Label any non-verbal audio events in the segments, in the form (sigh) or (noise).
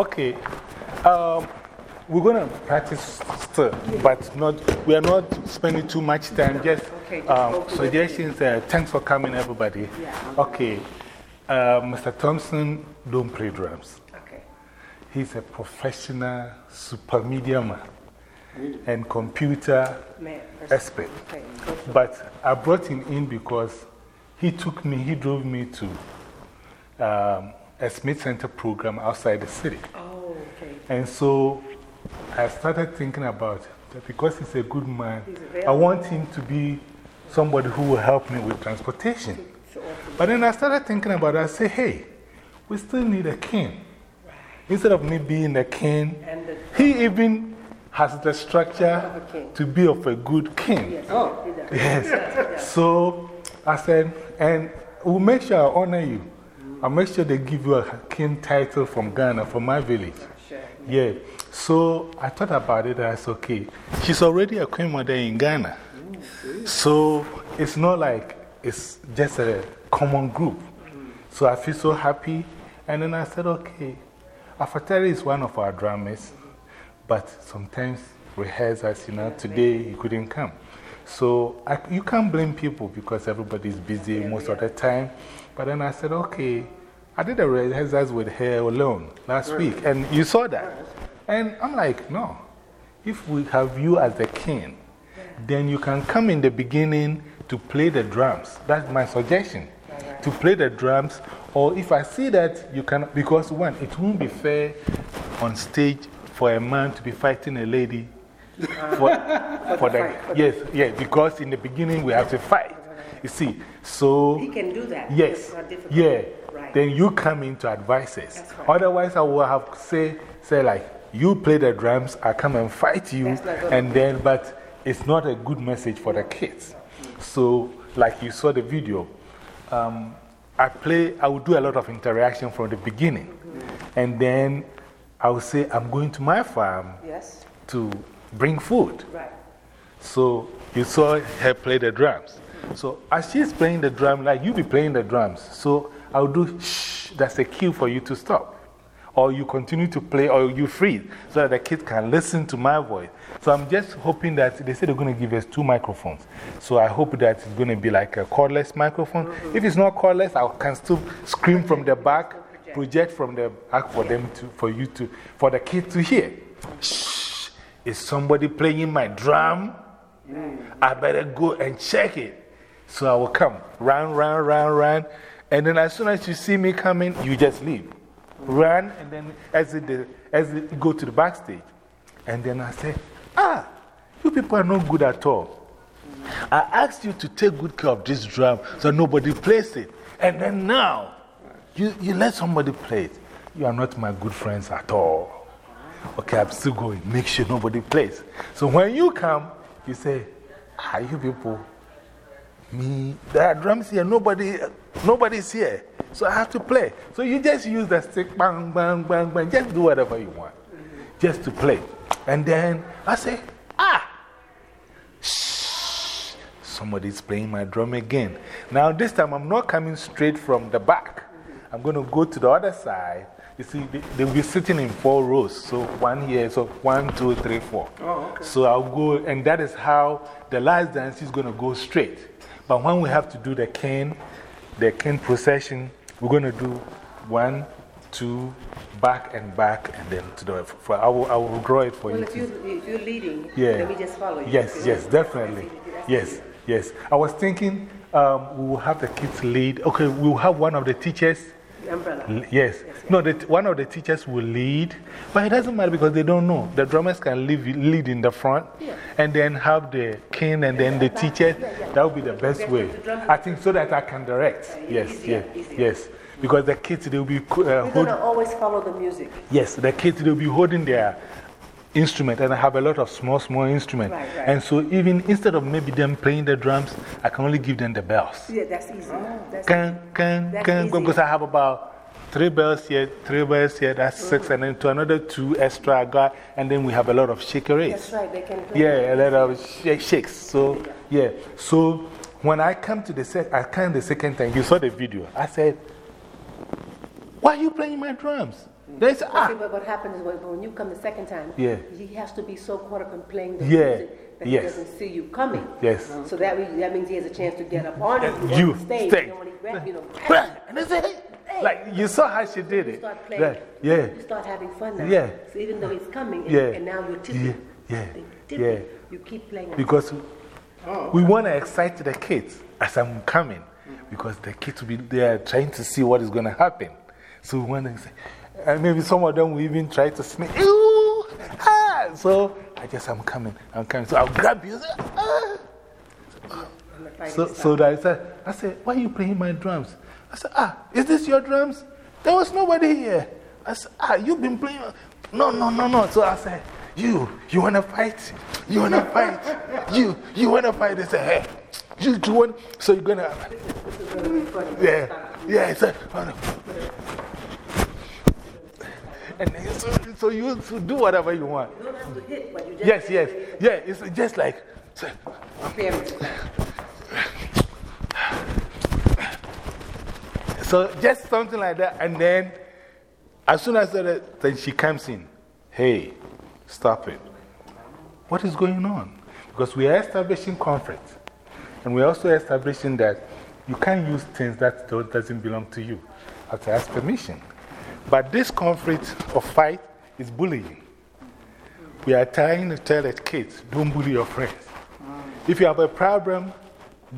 Okay. Um, we're going to practice still, but not, we are not spending too much time. Just um, suggestions. Uh, thanks for coming, everybody. Okay. Uh, Mr. Thompson don't play drums. Okay. He's a professional super media man and computer Man, expert. Okay. But I brought him in because he took me, he drove me to um, a Smith Center program outside the city. Oh, okay. And so I started thinking about that because he's a good man, He's I want him to be somebody who will help me with transportation. So. But then I started thinking about it. I said, hey, we still need a king. Instead of me being a king, And the, he even has the structure Of a king. to be of a good king. yes, oh. he does. Yes. (laughs) So I said, and we'll make sure I honor you. I'll make sure they give you a king title from Ghana, from my village. Sure. Yeah. So I thought about it. I said, okay, she's already a queen mother in Ghana. So it's not like it's just a common group. So I feel so happy. And then I said, okay, Afatari is one of our drummers, but sometimes rehearsals, you know, today he couldn't come. So I, you can't blame people because everybody's busy most of the time. But then I said, okay, I did the rehearsals with her alone last week, and you saw that. And I'm like, no, if we have you as the king, then you can come in the beginning to play the drums. That's my suggestion. To play the drums, or if I see that you can, because one, it won't be fair on stage for a man to be fighting a lady. (laughs) For, for the, fight, for the- yes, yes, because in the beginning we have to fight. You see, so. He can do that. Yes. Yeah. Right. Then you come in to advise us. Right. Otherwise, I will have say, say, like, you play the drums, I come and fight you, That's not gonna and then, but it's not a good message for the kids. So, like you saw the video, um, I play, I will do a lot of interaction from the beginning. And then I will say, I'm going to my farm Yes. to bring food. Right. So you saw her play the drums. So as she's playing the drum, like you be playing the drums. So I'll do shh, that's a cue for you to stop. Or you continue to play, or you freeze so that the kids can listen to my voice. So I'm just hoping that they say they're going to give us two microphones. So I hope that it's going to be like a cordless microphone. If it's not cordless, I can still scream from the back, project from the back for them to, for you to, for the kids to hear. Shh, is somebody playing my drum? I better go and check it. So I will come, run, run, run, run. And then as soon as you see me coming, you just leave. Run, and then exit, the, exit, go to the backstage. And then I say, Ah, you people are not good at all. I asked you to take good care of this drum so nobody plays it. And then now, you, you let somebody play it. You are not my good friends at all. Okay, I'm still going. Make sure nobody plays. So when you come, you say, Ah, you people, me, there are drums here, nobody, nobody's here. So I have to play. So you just use the stick, bang, bang, bang, bang, just do whatever you want, just to play. And then I say, Ah, shh, somebody's playing my drum again. Now, this time I'm not coming straight from the back. I'm going to go to the other side. You see, they, they'll be sitting in four rows. So one here, so one, two, three, four. So I'll go, and that is how the last dance is going to go straight. But when we have to do the cane, the cane procession, we're going to do one, two, back and back, and then to the. For, I, will, I will draw it for Well, you. if, you, if you're leading, yeah. let me just follow you. Yes, yes, definitely. Yes, yes. I was thinking um, we will have the kids lead. Okay, we will have one of the teachers. Umbrella. l- Yes. No, the, one of the teachers will lead, but it doesn't matter because they don't know. The drummers can lead, lead in the front and then have the king and then the teachers. That would be the best way. I think so that I can direct. Yes, yes, yes. Because the kids, they'll be uh, We're going to always follow the music. Yes, the kids they will be holding their instrument, and I have a lot of small, small instruments. Right, right. And so, even instead of maybe them playing the drums, I can only give them the bells. Yeah, that's easy. Oh, that's Can, can, That's can, easy. because I have about three bells here, three bells here, that's oh. six, and then to another two extra I got, and then we have a lot of shekeres. That's right, they can play. Yeah, a lot of sh shakes. So, yeah. So, when I come to the set, I came the second time, you saw the video. I said, Why are you playing my drums? They say, See, ah, but what happens is when, when you come the second time, Yeah. he has to be so caught up in playing the Yeah. music that Yes. he doesn't see you coming. yes. So that, way, that means he has a chance to get up on you, You on the stage. stay. You know, when he grab, you know, And they say, hey. Like, you saw how she did you it. start playing. That- yeah. You start having fun now. Yeah. So even though he's coming, and, Yeah. and now you're tipping. Yeah. Yeah. tipping, Yeah. You keep playing. Because we want to excite the kids as I'm coming. Because the kids will be there trying to see what is going to happen. So we want to say, and maybe some of them will even try to sneak. Ew, ah. So I just, I'm coming, I'm coming. So I'll grab you. Ah. So, so that I said, I said, why are you playing my drums? I said, ah, is this your drums? There was nobody here. I said, ah, you've been playing. No, no, no, no. So I said, you, you want to fight? You want to fight? You, you want to fight? They said, hey, you, you want, so you're going to, yeah, yeah. I said, oh, no. And so, so you so do whatever you want. You don't have to hit, but you just. Yes, yes, yeah. It's just like, so. So just something like that. And then, as soon as that, then she comes in. Hey, stop it. What is going on? Because we are establishing conflict. And we're also establishing that you can't use things that don't- doesn't belong to you. You have to ask permission. But this conflict or fight is bullying. We are trying to tell the kids, don't bully your friends. If you have a problem,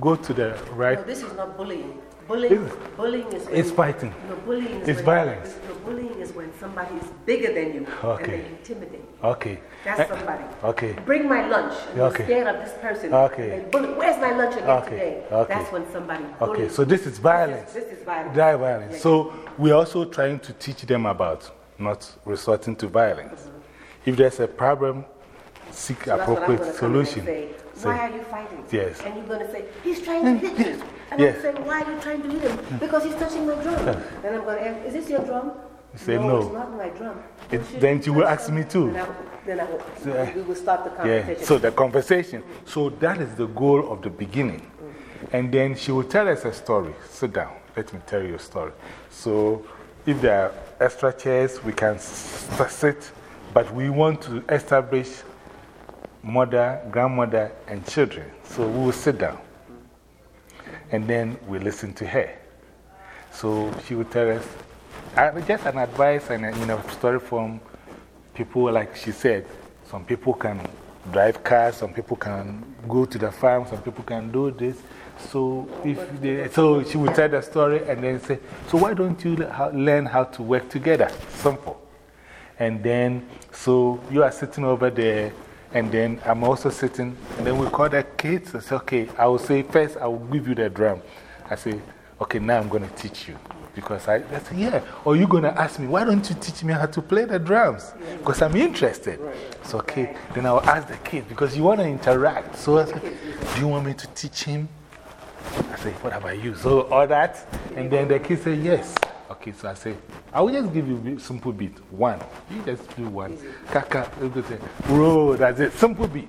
go to the right. No, this is not bullying. Bullying, bullying is when, It's fighting. No, bullying is It's when, violence. No, bullying is when somebody is bigger than you Okay. and they intimidate. Okay. That's Eh, somebody. Okay. Bring my lunch. You're Okay. scared of this person. Okay. Bully, Where's my lunch again Okay. today? Okay. That's when somebody Okay, so this is violence. This is, this is violence. Dry violence. So we're also trying to teach them about not resorting to violence. If there's a problem, seek So that's what I'm appropriate gonna come in and solution. Say, why are you fighting? Yes. And you're going to say, he's trying to mm. hit me. And Yes. I'm saying, why are you trying to hit him? Because he's touching my drum. Then I'm going to ask, is this your drum? You say, no. no. it's not my drum. It- "Well, then you will ask me too. Then I, will- then I will, So, we will start the Yeah, so the conversation. So that is the goal of the beginning. Mm. And then she will tell us a story. Sit down. Let me tell you a story. So if there are extra chairs, we can sit. But we want to establish mother, grandmother, and children. So we will sit down. And then we listen to her. So she will tell us just an advice and a, you know, story from People, like she said, some people can drive cars, some people can go to the farm, some people can do this. So, if they, so she would tell the story and then say, So, why don't you learn how to work together? Simple. And then, so you are sitting over there, and then I'm also sitting, and then we call the kids. I say, Okay, I will say, First, I will give you the drum. I say, Okay, now I'm going to teach you. Because I, I say, Yeah. Or you're going to ask me, Why don't you teach me how to play the drums? Because I'm interested. It's okay. Then I'll ask the kids, because you want to interact. So I say, Do you want me to teach him? I say, What about you? So, all that. And then the kids say, Yes. Okay, so I say, I will just give you a simple beat. One. You just do one. Kaka, everything. Roll, that's it. Simple beat.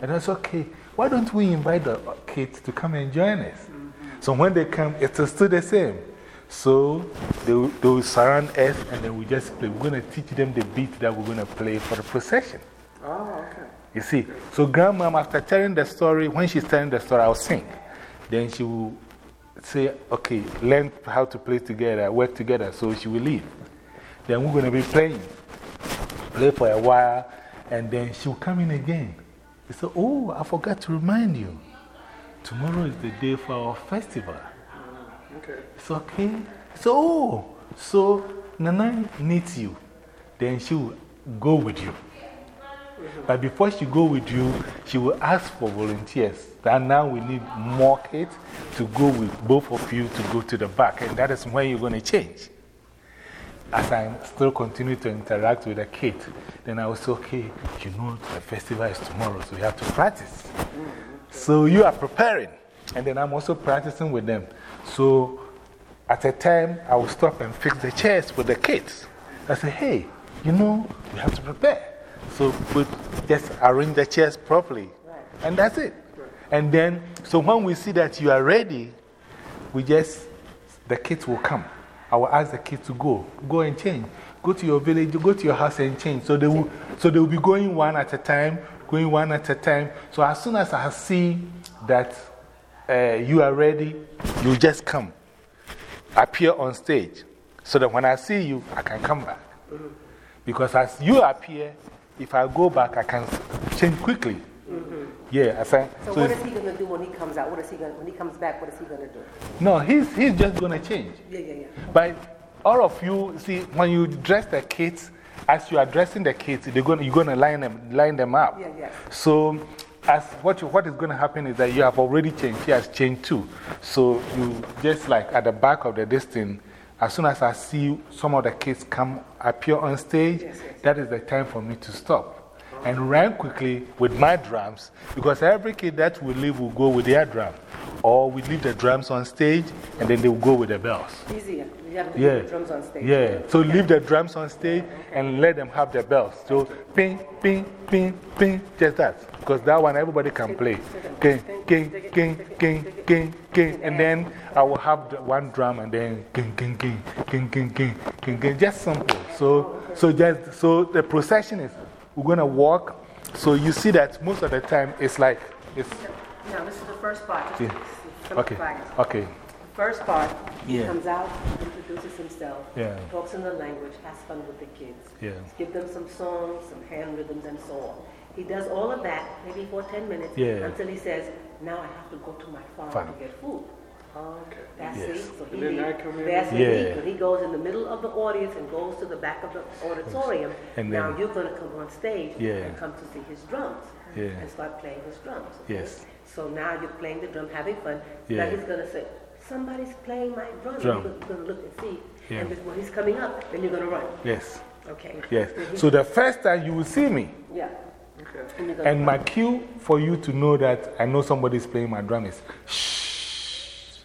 And that's okay. Why don't we invite the kids to come and join us? So when they come, it's still the same. So they, will- they will surround us and then we just play. We're going to teach them the beat that we're going to play for the procession. Oh, okay. You see, so grandma, after telling the story, when she's telling the story, I'll sing. Then she will say, okay, learn how to play together, work together. So she will leave. Then we're going to be playing. Play for a while, and then she'll come in again. They said, oh, I forgot to remind you. Tomorrow is the day for our festival. Okay. It's okay. So, oh, so Nana needs you. Then she will go with you. Mm-hmm. But before she go with you, she will ask for volunteers. That now we need more kids to go with both of you to go to the back. And that is when you're going to change. As I still continue to interact with the kids, then I will say, okay, you know, the festival is tomorrow, so we have to practice. Mm-hmm. So you are preparing. And then I'm also practicing with them. So at a time, I will stop and fix the chairs with the kids. I say, hey, you know, we have to prepare. So we just arrange the chairs properly. And that's it. And then, so when we see that you are ready, we just, the kids will come. I will ask the kids to go, go and change. go to your village, go to your house and change. So they will, so they will be going one at a time, going one at a time. So as soon as I see that uh, you are ready, you just come, appear on stage. So that when I see you, I can come back. Because as you appear, if I go back, I can change quickly. -hmm. Yeah, I said. So, so what is he going to do when he comes out? What is he going when he comes back? What is he going to do? No, he's, he's just going to change. Yeah, yeah, yeah. But all of you, see, when you dress the kids, as you are dressing the kids, they're going, you're going to line them, line them up. Yeah, yeah. So, as what, you, what is going to happen is that you have already changed. He has changed too. So, you just like at the back of the distance, as soon as I see some of the kids come appear on stage, yes, yes. that is the time for me to stop and run quickly with my drums because every kid that we leave will go with their drum. Or we leave the drums on stage and then they will go with the bells. Easier. You have to yeah. the drums on stage. Yeah. So leave the drums on stage and let them have their bells. So ping, ping, ping, ping, just that. Because that one everybody can play. King, king, king, king, king, king. And then I will have the one drum and then king, king, king, king, king, king, king, king. Just simple. So, so, just, so the procession is we're going to walk. So you see that most of the time it's like. It's, no, this is the first part. Yeah. Okay. Okay. The first part, he comes out, introduces himself, yeah. talks in the language, has fun with the kids, yeah. give them some songs, some hand rhythms, and so on. He does all of that, maybe for 10 minutes, yeah. until he says, Now I have to go to my farm, farm. to get food. Oh, okay. That's yes. it. So he, and then I come in. That's yeah. he, he goes in the middle of the audience and goes to the back of the auditorium. And then, now you're going to come on stage yeah. and come to see his drums yeah. and start playing his drums. Okay? Yes. So now you're playing the drum, having fun. Yeah. Now he's going to say, Somebody's playing my drum. drum. You're going to look and see. Yeah. And when he's coming up, then you're going to run. Yes. Okay. Yes. So the first time you will see me. Yeah. Okay. And, and my cue for you to know that I know somebody's playing my drum is shh.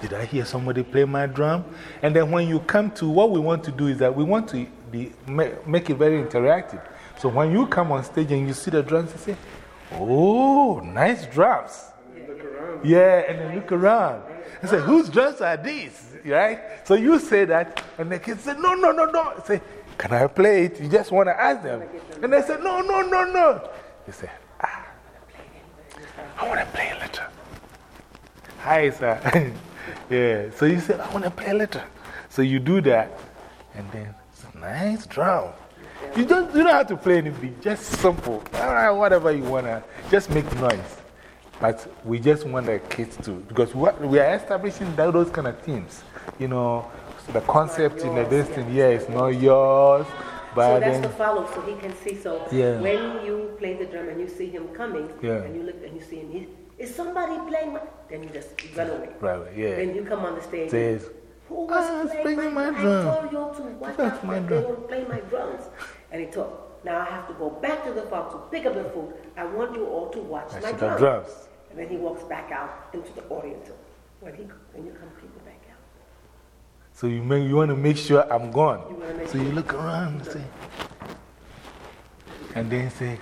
Did I hear somebody play my drum? And then when you come to what we want to do is that we want to be, make it very interactive. So when you come on stage and you see the drums, you say, Oh, nice drums. Yeah, and then look around. And said, Whose drums are these? Right? So you say that, and the kids say, No, no, no, no. Say, Can I play it? You just want to ask them. And they say, No, no, no, no. You say, Ah, I want to play a little. Hi, sir. (laughs) Yeah. So you say, I want to play a little. So you do that, and then it's a nice drum. You don't, you don't have to play any beat, just simple. Whatever you want to, just make noise. But we just want the kids to, because what, we are establishing those kind of themes. You know, the concept in the distance, yeah, it's not yours. But so that's the follow, so he can see. So yeah. when you play the drum and you see him coming, yeah. and you look and you see him, is somebody playing. Then you just run away. Right, yeah. Then you come on the stage. Says, Who was ah, playing my, my drum? I told you to watch out. My drum. They play my drums. And he told, now I have to go back to the farm to pick up the food. I want you all to watch I my drums. drums. And then he walks back out into the audience. When, he, when you come, people back out. So you, make, you want to make sure I'm gone. You so sure you look around and say, and then say,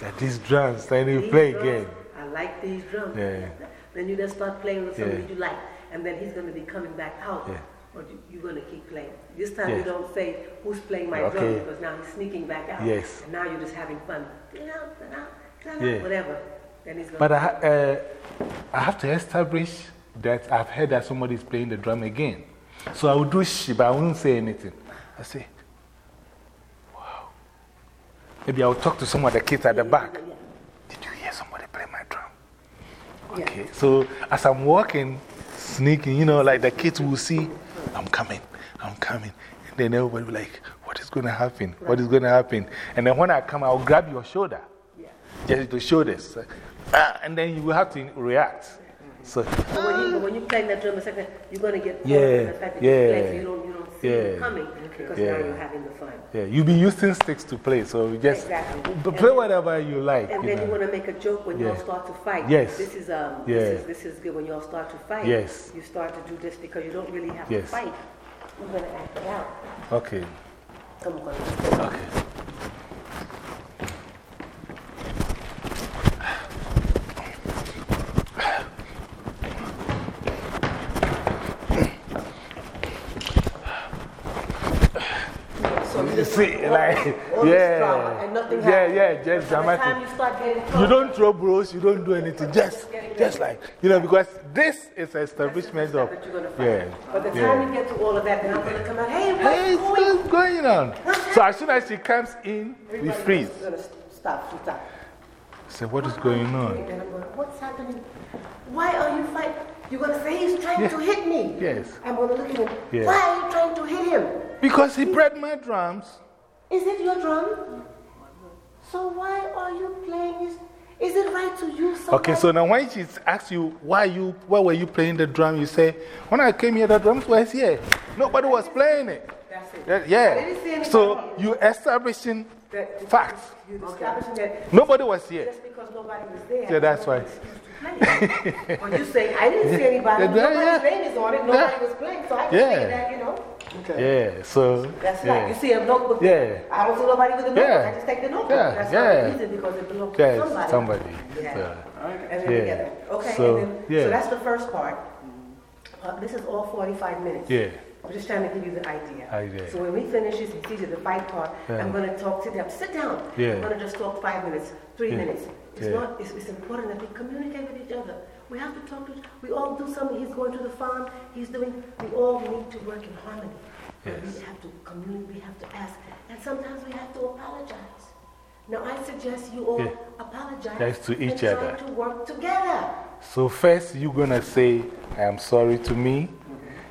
like these drums, then you play drums, again. I like these drums. Yeah. Then you just start playing with somebody you like, and then he's going to be coming back out. Yeah. Or you, are going to keep playing. This time you don't say who's playing my okay. drum because now he's sneaking back out. Yes. And now you're just having fun. Yeah. Whatever. But I, uh, I have to establish that I've heard that somebody's playing the drum again. So I will do shh, but I won't say anything. I say, wow. Maybe I'll talk to some of the kids at the back. Yeah, yeah, yeah. Did you hear somebody play my drum? Okay, so as I'm walking, sneaking, you know, like the kids will see, I'm coming, I'm coming. And then everybody will be like, what is going to happen? What is going to happen? And then when I come, I'll grab your shoulder. Yeah. Just to show this. Ah, and then you will have to react. So, so when, you, when you play that drum a second, you're going to get yeah, the fact that yeah, you play, so you don't, you don't see yeah, it coming because yeah. now you're having the fun. Yeah, you'll be using sticks to play, so just exactly. play whatever you like. And you then know. you want to make a joke when you all start to fight. Yes. This is, um, yeah. this, is, this is good when you all start to fight. Yes. You start to do this because you don't really have yes. to fight. You're going to act it out. Okay. Come on. Okay. You see, like, (laughs) yeah. yeah, yeah, just dramatic. You, you don't throw bros, you don't do anything, just, just like, you know, because this is an establishment of, yeah. By the time yeah. you get to all of that, then I'm going to come out, hey, what's, hey, going? what's going on? So as soon as she comes in, we freeze. Stop, stop. So what is going on? What's happening? Why are you fighting? You're going to say he's trying yes. to hit me. Yes. I'm going to look at him. Yes. Why are you trying to hit him? Because he bred my drums. Is it your drum? So why are you playing his. Is it right to use somebody? Okay, so now when she asks you why, you, why were you playing the drum, you say, when I came here, the drums were here. Nobody was playing it. That's it. Yeah. So you establishing that, facts. You establishing that. Nobody was here. Just because nobody was there. Yeah, that's why. When you say, I didn't see anybody, yeah, nobody's yeah. name is on it, nobody yeah. was playing, so I can yeah. say that, you know. Okay. Yeah, so. That's yeah. right. You see a notebook. Yeah. I don't see nobody with a notebook. Yeah. I just take the notebook. Yeah. That's yeah. reason because it belongs yeah, to somebody. somebody. Yeah. So, and then yeah. together. Okay. So, then, yeah. so that's the first part. Uh, this is all 45 minutes. Yeah. I'm just trying to give you the idea. idea. So when we finish this procedure, the fight part, yeah. I'm going to talk to them. Sit down. Yeah. I'm going to just talk five minutes, three yeah. minutes. It's, not, it's, it's important that we communicate with each other. We have to talk to We all do something. He's going to the farm. He's doing. We all need to work in harmony. Yes. We have to communicate. We have to ask. And sometimes we have to apologize. Now, I suggest you all apologize to each other. to work together. So, first, you're going to say, I am sorry to me.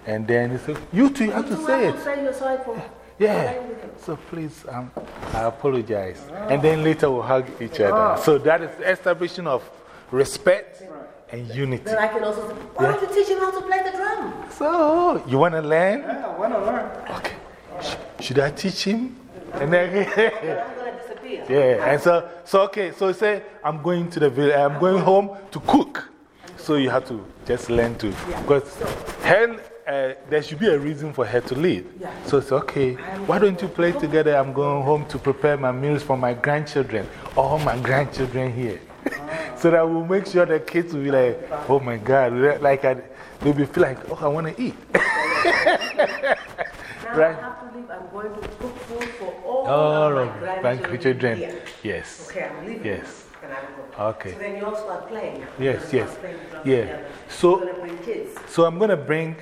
And then he said, You too, you have to say it. Say you're sorry for yeah. So please, um, I apologize. And then later we'll hug each other. So that is establishing of respect and unity. Then I can also say, Why don't you teach him how to play the drum? So, you want to learn? Yeah, I want to learn. Okay. Sh should I teach him? And then, (laughs) I'm going to disappear. Yeah. And so, so okay, so say, I'm going to the village, I'm going home to cook. So you have to just learn to. Because hell uh, there should be a reason for her to leave. Yeah. So it's okay. Why don't you play together? I'm going home to prepare my meals for my grandchildren. All my grandchildren here. (laughs) So that we'll make sure the kids will be like, oh my God. Like I, they'll be feel like, oh, I want to eat. (laughs) now right? I have to leave. I'm going to cook food for all, all of my grandchildren. Here. Yes. Okay, I'm leaving. Yes. Okay. So then you also start playing. Yes, yes. Yeah. So, so I'm going to bring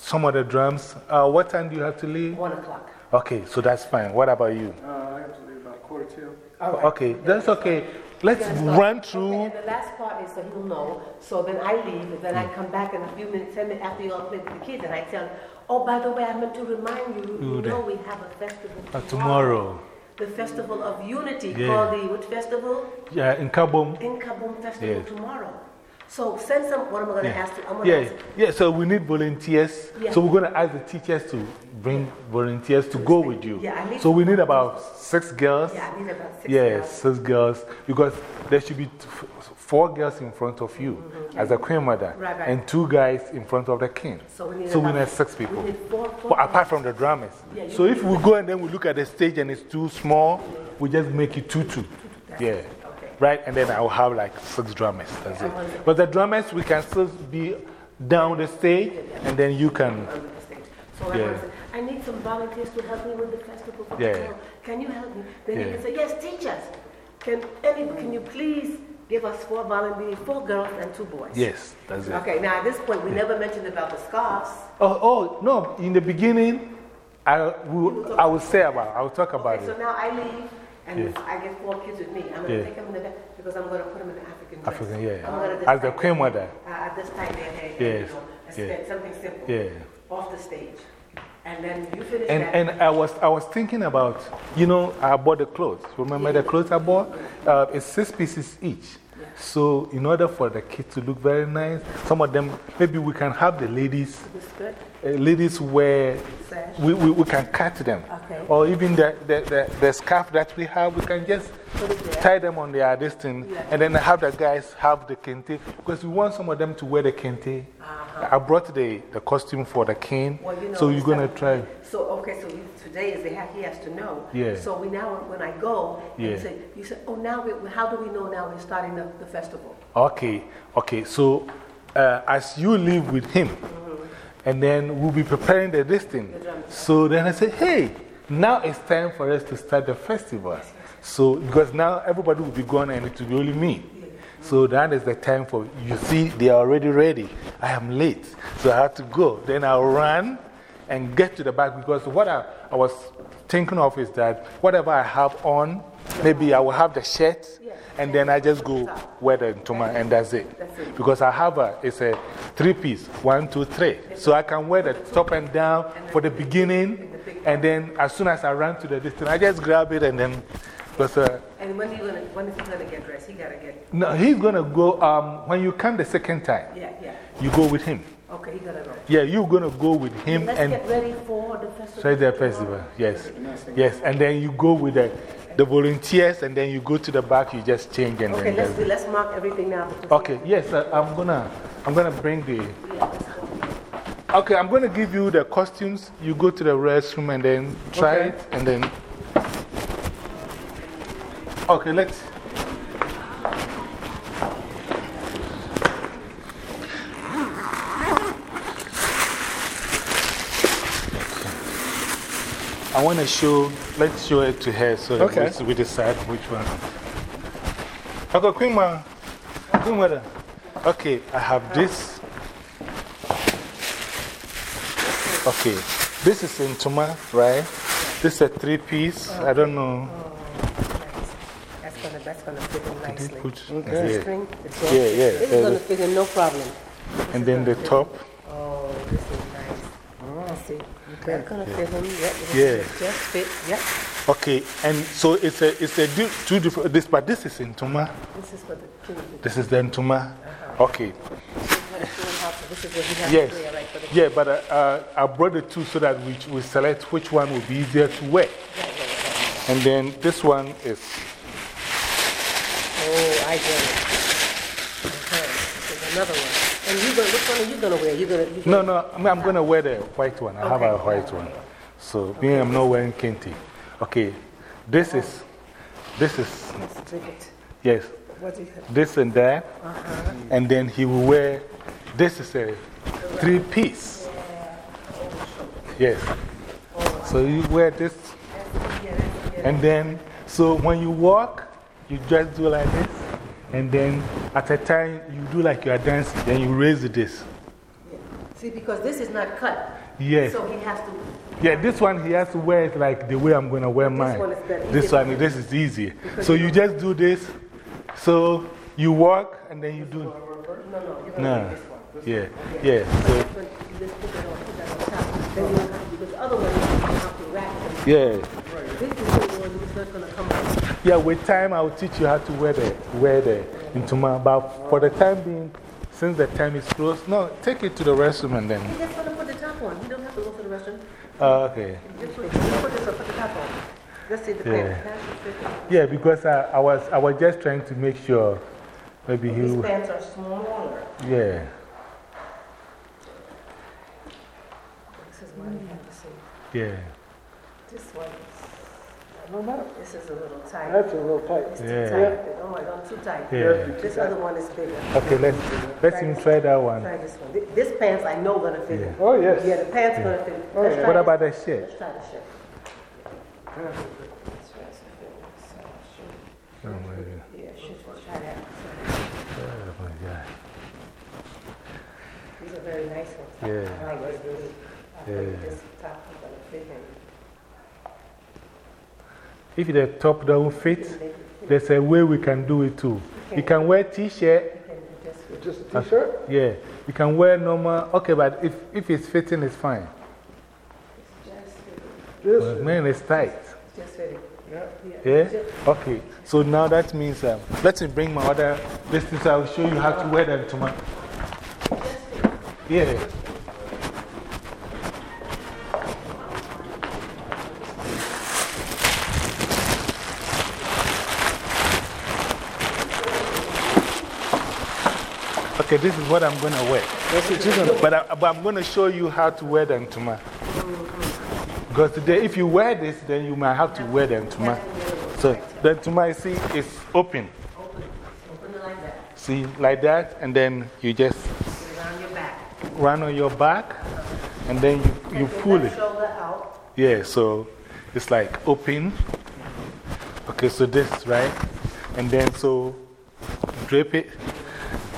some of the drums. Uh, what time do you have to leave? One o'clock. Okay, so that's fine. What about you? Uh, I have to leave about quarter two. Right. Okay, that's okay. Let's run through. Okay, and the last part is so he'll know. So then I leave, and then I come back in a few minutes, ten minutes after you all play with the kids, and I tell them, oh, by the way, I meant to remind you, you know we have a festival uh, tomorrow. The Festival of Unity yeah. called the what festival? Yeah, in Kaboom. In Kaboom Festival yeah. tomorrow. So send some, what am I going to yeah. ask you? I'm yeah, ask yeah, so we need volunteers. Yeah. So we're going to ask the teachers to bring volunteers to go with you. Yeah, I need so we need about six girls. Yeah, I need about six yeah, girls. six girls. Because there should be four girls in front of you -hmm. as a queen mother, right, right. and two guys in front of the king. So we need, so we need six people. We need four, four apart from the drummers. Yeah, so if we go and then we look at the stage and it's too small, we just make it two, two. Yeah right? And then I will have like six drummers. That's it. Uh-huh. But the drummers, we can still be down the stage, and then you can. So yeah. I need some volunteers to help me with the festival. yeah. Can you help me? Then yeah. you can say, yes, teachers. Can, any, can you please give us four volunteers, four girls and two boys? Yes, that's it. Okay, now at this point, we never mentioned about the scarves. Oh, oh, no, in the beginning, I will, I will say about I will talk about okay, it. So now I leave. And I get four kids with me. I'm going to take them in the back because I'm going to put them in the African dress. African, yeah. As the queen mother. Uh, at this time, their hair. Yes. You know, yeah. Something simple. Yeah. Off the stage. And then you finish and, that. And I was, I was thinking about, you know, I bought the clothes. Remember the clothes I bought? Uh, it's six pieces each. So, in order for the kids to look very nice, some of them, maybe we can have the ladies, ladies wear, we, we, we can cut them. Okay. Or even the, the, the, the, scarf that we have, we can just tie them on their this thing and then have the guys have the kente. Because we want some of them to wear the kente. -huh. I brought the, the costume for the king. Well, you know, so you're going to try. So, okay, so you, today is the, he has to know. Yeah. So we now, when I go, yeah. you, say, you say, oh, now we, how do we know now we're starting the, the festival? Okay, okay. So uh, as you live with him, -hmm. And then we'll be preparing the this thing. So then I said, hey, now it's time for us to start the festival. So, because now everybody will be gone and it will be only me. So that is the time for, you see, they are already ready. I am late, so I have to go. Then I'll run and get to the back because what I, I was thinking of is that whatever I have on, maybe I will have the shirt and then I just go wear to my, and that's it. Because I have a, it's a three piece, one, two, three. So I can wear the top and down for the beginning and then as soon as I run to the distance, I just grab it and then. Uh, and when, he gonna, when is he going to get dressed? He got to get. No, he's going to go um, when you come the second time. Yeah, yeah. You go with him. Okay, going to go. Yeah, you're going to go with him. Let's and get ready for the festival. So the festival, yes. Yes, and then you go with the, the volunteers and then you go to the back, you just change and okay, then. let's, let's mark everything now. Okay, yes, uh, I'm going to I'm gonna bring the. Okay, I'm going to give you the costumes. You go to the restroom and then try it and then. Okay, let's. I want to show, let's show it to her so okay. we, we decide which one. Okay, Queen Ma, Queen Mother. Okay, I have this. Okay, this is in Tuma, right? This is a three piece. Oh, I don't know. Oh, that's going to that's gonna fit in nicely. Put, okay. yeah. String, yeah, yeah. This is going to fit in, no problem. And then the top. Oh, this is nice. Oh, see. Okay. That's going to fit him. Yep. Yeah. Just fit. Yep. Okay, and so it's a, it's a two different, this, but this is in Tuma. This is for the king. This is the Tuma. Okay. This is what has yes. to wear, right? For the yeah, but uh, uh, I brought the two so that we, we select which one will be easier to wear. And then this one is. Oh, I get it. Okay. This is another one. And you gonna, which one are you going to wear? You gonna, you no, no, I'm, going to wear the white one. I have a white one. So, me, I'm not wearing kente. Okay, this is. This is. Yes. This and that. -huh. And then he will wear. This is a three piece. Yes. So you wear this. And then, so when you walk, you just do like this. And then at a time, you do like you are dancing. Then you raise this. See, because this is not cut. Yes. So he has to. Yeah, this one he has to wear it like the way I'm going to wear mine. This one is better. This one, this is easy. So you just do this. So you walk and then you do. No, no, you're going to No. this one. Yeah, yeah. So, You just put that on, on top. You to, because otherwise you have to rack them. yeah. This is the one that's not going to come out. Yeah, with time I will teach you how to wear the, wear the Intuma. But for the time being, since the time is close, no, take it to the restroom and then. You just want to put the top on. You don't have to go to the restroom. Oh, okay. Just put, just put this up, put the top on. Let's see the Yeah. pants. Pants should fit. Yeah, because I, I, was, I was just trying to make sure maybe he These pants are smaller. Yeah. This is one you have to see. Yeah. This one is. This is a little tight. That's a little tight. It's too Yeah. tight. Oh my God, too tight. Yeah. This other one is bigger. Okay, let's, let's him try that one. Try this one. Th- This pants I know gonna fit it. Oh, yes. Yeah, the pants are gonna fit it. Oh, let's try What about the shirt? Let's try the shirt. Let's try this fit. So, shirt. Oh, my God. Yeah, shirt, let's try that. Oh, my God. These are very nice ones. Yeah. I like this really. I Yeah. think this top is gonna fit him. If the top don't fit, there's a way we can do it too. You can wear t-shirt. Just fit. Just a t-shirt? Yeah. You can wear normal. Okay, but if, if it's fitting, it's fine. Just fit it. This But man, it's tight. Just fit it. Yeah. Yeah? Okay. So now that means um, let me bring my other. This is, I'll show you how to wear them to my. Yeah. Okay, this is what I'm going to wear. But, I, but I'm going to show you how to wear them to my. Because today, if you wear this, then you might have to wear them to my. So, the to my, see, it's open. Open it like that. See, like that, and then you just Put it around your back. run on your back, and then you, you pull it. left shoulder out. Yeah, so it's like open. Okay, so this, right? And then so drape it,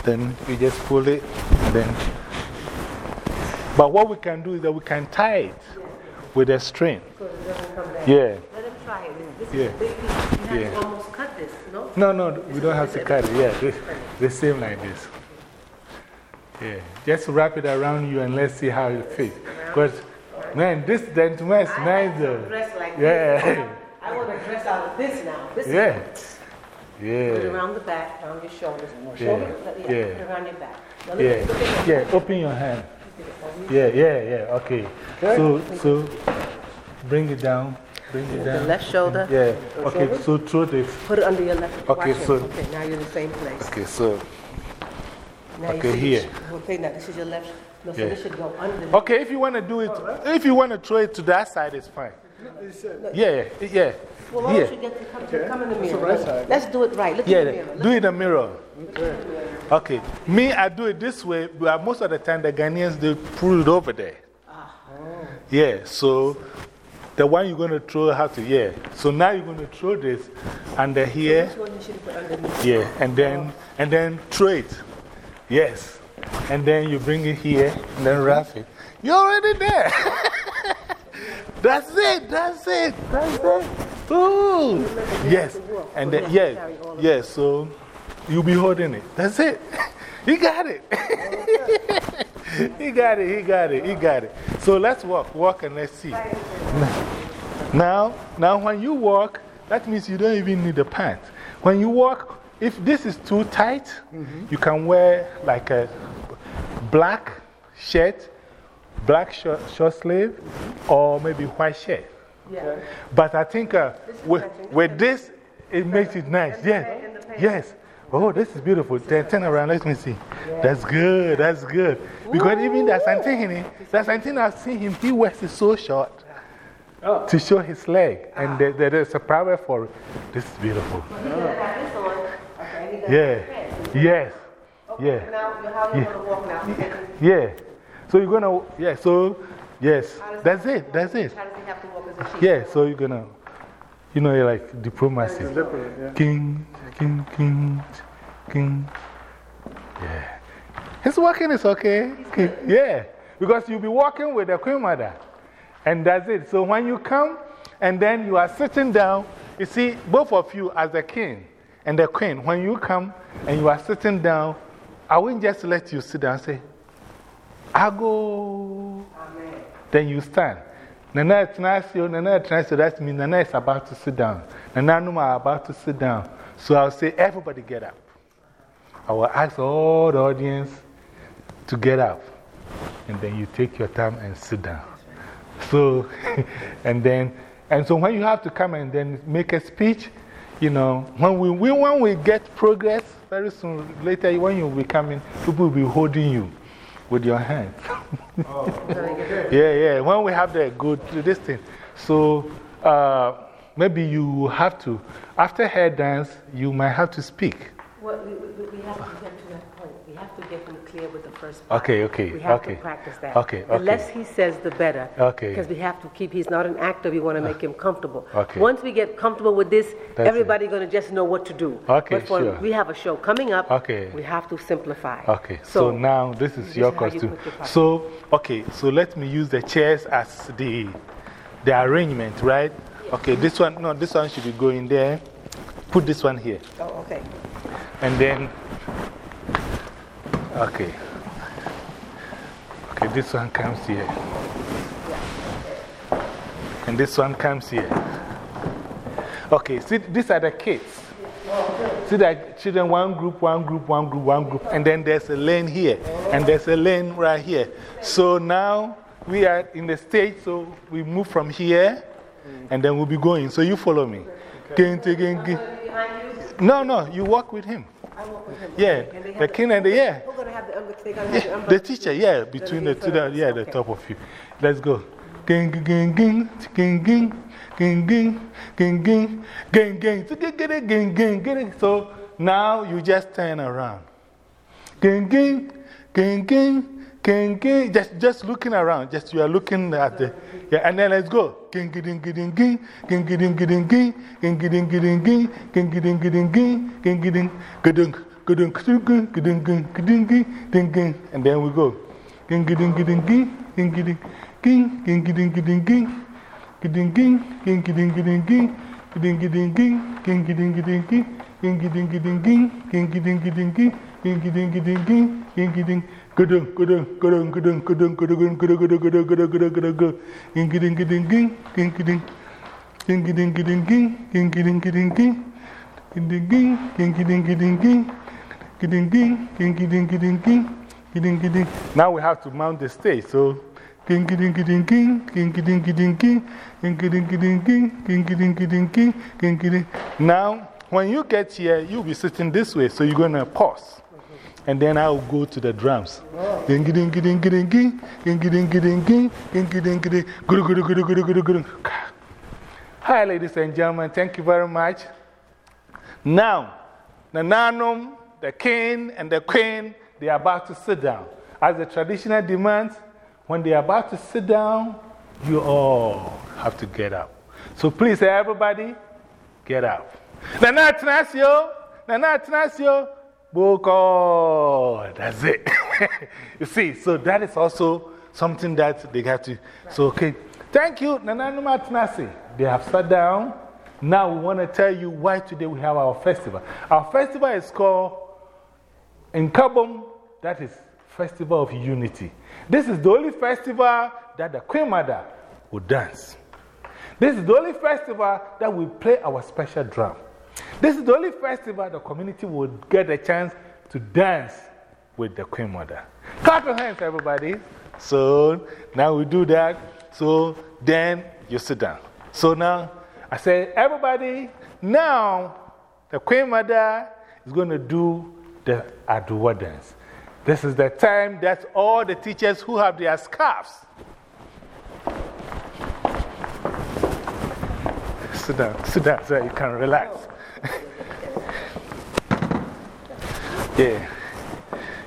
then you just pull it, then. But what we can do is that we can tie it with a string. So it doesn't come down. Yeah. Let him try it. This Yeah. is a big piece. You have Yeah. to almost cut this, no? No, no, we don't have to cut it. Yeah, the, the same like this. Yeah, just wrap it around you and let's see how it fits. Because, man, this is nice like Yeah. this. I want to dress out of this now. This is Yeah. Put it around the back, around your shoulders. Yeah. Shoulder, let- yeah, Yeah. put it around your back. Now look Yeah. at- look at Yeah, open your hand. Yeah, yeah, yeah, okay. So, so bring it down. Bring it down. The down. left shoulder. Yeah, okay, shoulder. so throw this. Put it under your left. Okay, Watch it. so- Okay, now you're in the same place. Okay, so, Now you Okay, see- here. Okay, now this is your left. No, so Yeah. this should go under. okay, if you want to do it, if you want to throw it to that side, it's fine. Yeah, yeah. Well, why Here. don't you get to come, to come in the mirror? Let's do it right. Look Yeah, in the mirror. do it in the mirror. Okay. Me, I do it this way, but most of the time the Ghanaians, they pull it over there. Ah. Yeah, so the one you're going to throw, have to, yeah. So now you're going to throw this under here. This one you should put underneath. Yeah, and then, and then throw it. Yes. And then you bring it here and then wrap it. You're already there. (laughs) that's it, that's it, that's it. Ooh. Yes. And then, yeah, yeah, so you'll be holding it. That's it. (laughs) He got it. (laughs) he got it, he got it, he got it. So let's walk, walk and let's see. Now, now when you walk, that means you don't even need the pants. When you walk, if this is too tight, mm-hmm. you can wear like a black shirt, black short, short sleeve, or maybe white shirt. Yeah. But I think uh, with, with this, it makes it nice. Yes. Yes. Oh, this is beautiful. Then turn around, let me see. That's good, that's good. Because even the Santini, the Santini, I've seen him, he wears it so short to show his leg. And there, there is a problem for it. This is beautiful. He's going to have this on. Okay, and he got Yeah. Yes. Okay, Yeah. Now, how you going to walk now? Yeah. So you're going to, yeah, so, yes. That's it, that's it. How does he have to walk as a sheep? Yeah, so you're going to, you know, you're like diplomacy. King, king, king, king. Yeah. His walking is okay. Yeah. Because you'll be walking with the queen mother. And that's it. So when you come and then you are sitting down, you see, both of you as the king and the queen, when you come and you are sitting down, I won't just let you sit down and say, I go. Then you stand. Nana Tenasio, oh, Nana Tenasio, that means Nana is about to sit down. Nana Numa are about to sit down. So I'll say, everybody get up. I will ask all the audience to get up. And then you take your time and sit down. So, (laughs) and then, and so when you have to come and then make a speech, you know, when we, we, when we get progress, very soon, later, when you will be coming, people will be holding you with your hands. (laughs) yeah, yeah. When we have the good, this thing. So uh, maybe you have to, after hair dance, you might have to speak. Well, we, we, have to get to that point. We have to get them clear with the first part. Okay, okay, We have okay. to practice that. Okay, The okay. less he says, the better. Okay. Because we have to keep, he's not an actor, we want to make ah, him comfortable. Okay. Once we get comfortable with this, That's everybody's going to just know what to do. Okay, but for, sure. we have a show coming up. Okay. We have to simplify. Okay, so, now this is this your you costume. your costume. So, okay, so let me use the chairs as the, the arrangement, right? Okay, this one, no, this one should be going there. Put this one here. Oh, okay. And then, okay. Okay, this one comes here. And this one comes here. Okay, see, these are the kids. See that children, one group, one group, one group, one group. And then there's a lane here. And there's a lane right here. So now we are in the stage, so we move from here and then we'll be going. So you follow me. No, no, you walk with him. I walk with him. Yeah, the king and the, yeah. We're going to have the, umbre- they're going to have the Yeah, umbrella. the teacher, yeah, between the two, the, yeah, us, the top of you. Let's go. Ging, ging, ging, ging, ging, ging, ging, ging, ging, ging, ging, so ging, ging, ging, ging, ging. So now you just turn around. Ging, ging, ging, ging, King, just, just looking around. Just you are looking at the. Yeah, and then let's go. King, ding, ding, ding, king, ding, ding, ding, king, ding, ding, ding, king, ding, ding, ding, king, ding, gudung, gudung, gudung, gudung, gudung, ding, ding, and then we go. King, ding, ding, ding, king, ding, king, king, ding, ding, ding, king, ding, king, ding, ding, ding, king, ding, king, king, ding, ding, king, king, ding, ding, king, king, ding, ding, king, king, ding, ding, king, king, ding, now we have to mount the stage. So, now when you get here, you'll be sitting this way, so you're going to pause and then I'll go to the drums. Hi, ladies and gentlemen, thank you very much. Now, the Nanum, the king, and the queen, they are about to sit down. As the traditional demands, when they are about to sit down, you all have to get up. So please, everybody, get up. Nana Nana Tnasio. Boko. That's it. (laughs) you see, so that is also something that they have to. So, okay. Thank you, Nananuma Tnasi. They have sat down. Now we want to tell you why today we have our festival. Our festival is called in Kabom, that is Festival of Unity. This is the only festival that the Queen Mother will dance. This is the only festival that we play our special drum. This is the only festival the community would get a chance to dance with the Queen Mother. Clap your hands, everybody. So now we do that. So then you sit down. So now I say, everybody, now the Queen Mother is going to do the Adowa dance. This is the time that all the teachers who have their scarves. Sit down, sit down so you can relax. (laughs) Yeah.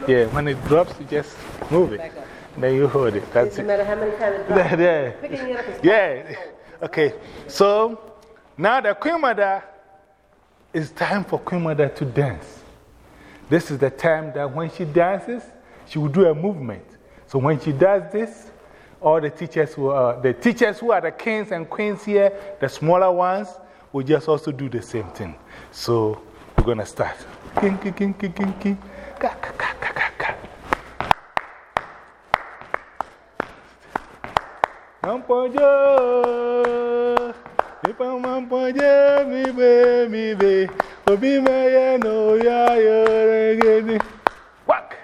Yeah, when it drops, you just move it. Then you hold it. That's it. No matter how many times it (laughs) drops. yeah. Picking it up Yeah. Okay. So now the Queen Mother, it's time for Queen Mother to dance. This is the time that when she dances, she will do a movement. So when she does this, all the teachers, who are, the teachers who are the kings and queens here, the smaller ones, will just also do the same thing. So we're gonna start. King, king, king, king, king, king. Ka, ka, ka, ka, ka, ka. Mampojo, Ipa Mampojo, mi be, mi be, Obi Maya no ya yorengeni. Whack!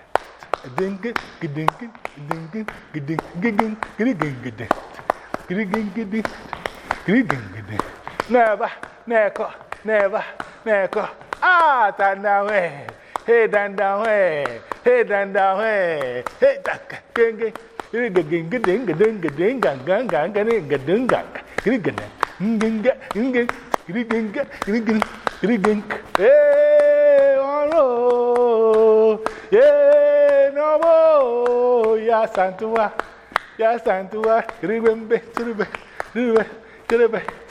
Dink, dink, dink, dink, gigging, gigging, gigging, gigging, gigging, gigging, gigging, never, never never, never. Ah, tanda down, hey, hey, down, down, hey, hey, down, down, hey, hey, duck, gang, gang. Hey, oh, yeah, no more, yeah, Santua, yeah, Santua, Ribembe, Ribembe, Ribembe, Ribembe.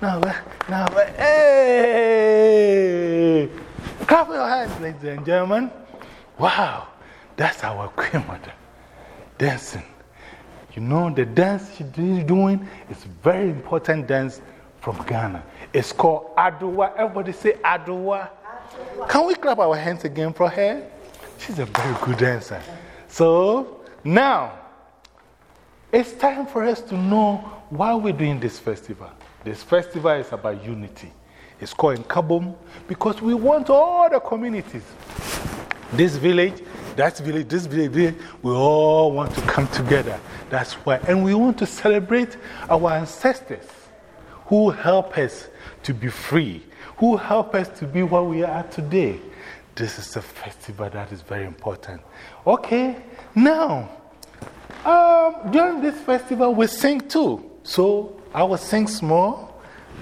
Nova, nova, hey! Clap your hands, ladies and gentlemen. Wow, that's our Queen Mother dancing. You know, the dance she's doing is very important dance from Ghana. It's called Adowa. Everybody say Adowa. Can we clap our hands again for her? She's a very good dancer. So now, it's time for us to know why we're doing this festival. This festival is about unity. It's called Kabum because we want all the communities, this village, that village, this village, we all want to come together. That's why. And we want to celebrate our ancestors who help us to be free, who help us to be what we are today. This is a festival that is very important. Okay, now, um, during this festival, we sing too. So I will sing small.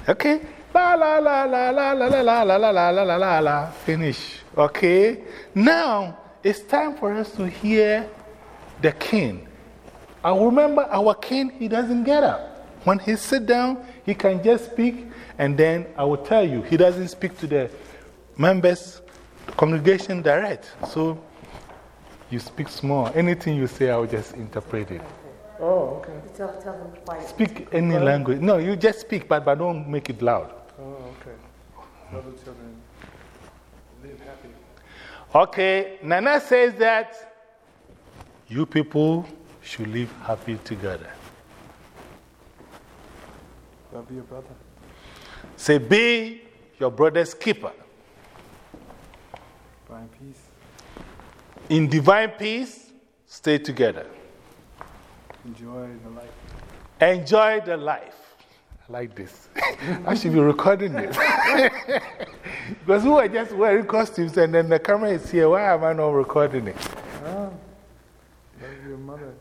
Okay? La la la la la la la la la la la la la la la. Finish. Okay? Now, it's time for us to hear the king. I remember our king, he doesn't get up. When he sit down, he can just speak, and then I will tell you, he doesn't speak to the members, congregation direct. So you speak small. Anything you say, I will just interpret it. Oh, okay. Tell, tell them quiet. Speak any language. No, you just speak, but, but don't make it loud. Oh, okay. Other children live happy. Okay, Nana says that you people should live happy together. That'll be your brother. Say, be your brother's keeper. Find peace. In divine peace, stay together. Enjoy the life. Enjoy the life. I like this. (laughs) I should be recording this. (laughs) because we were just wearing costumes and then the camera is here. Why am I not recording it? Ah, love your mother.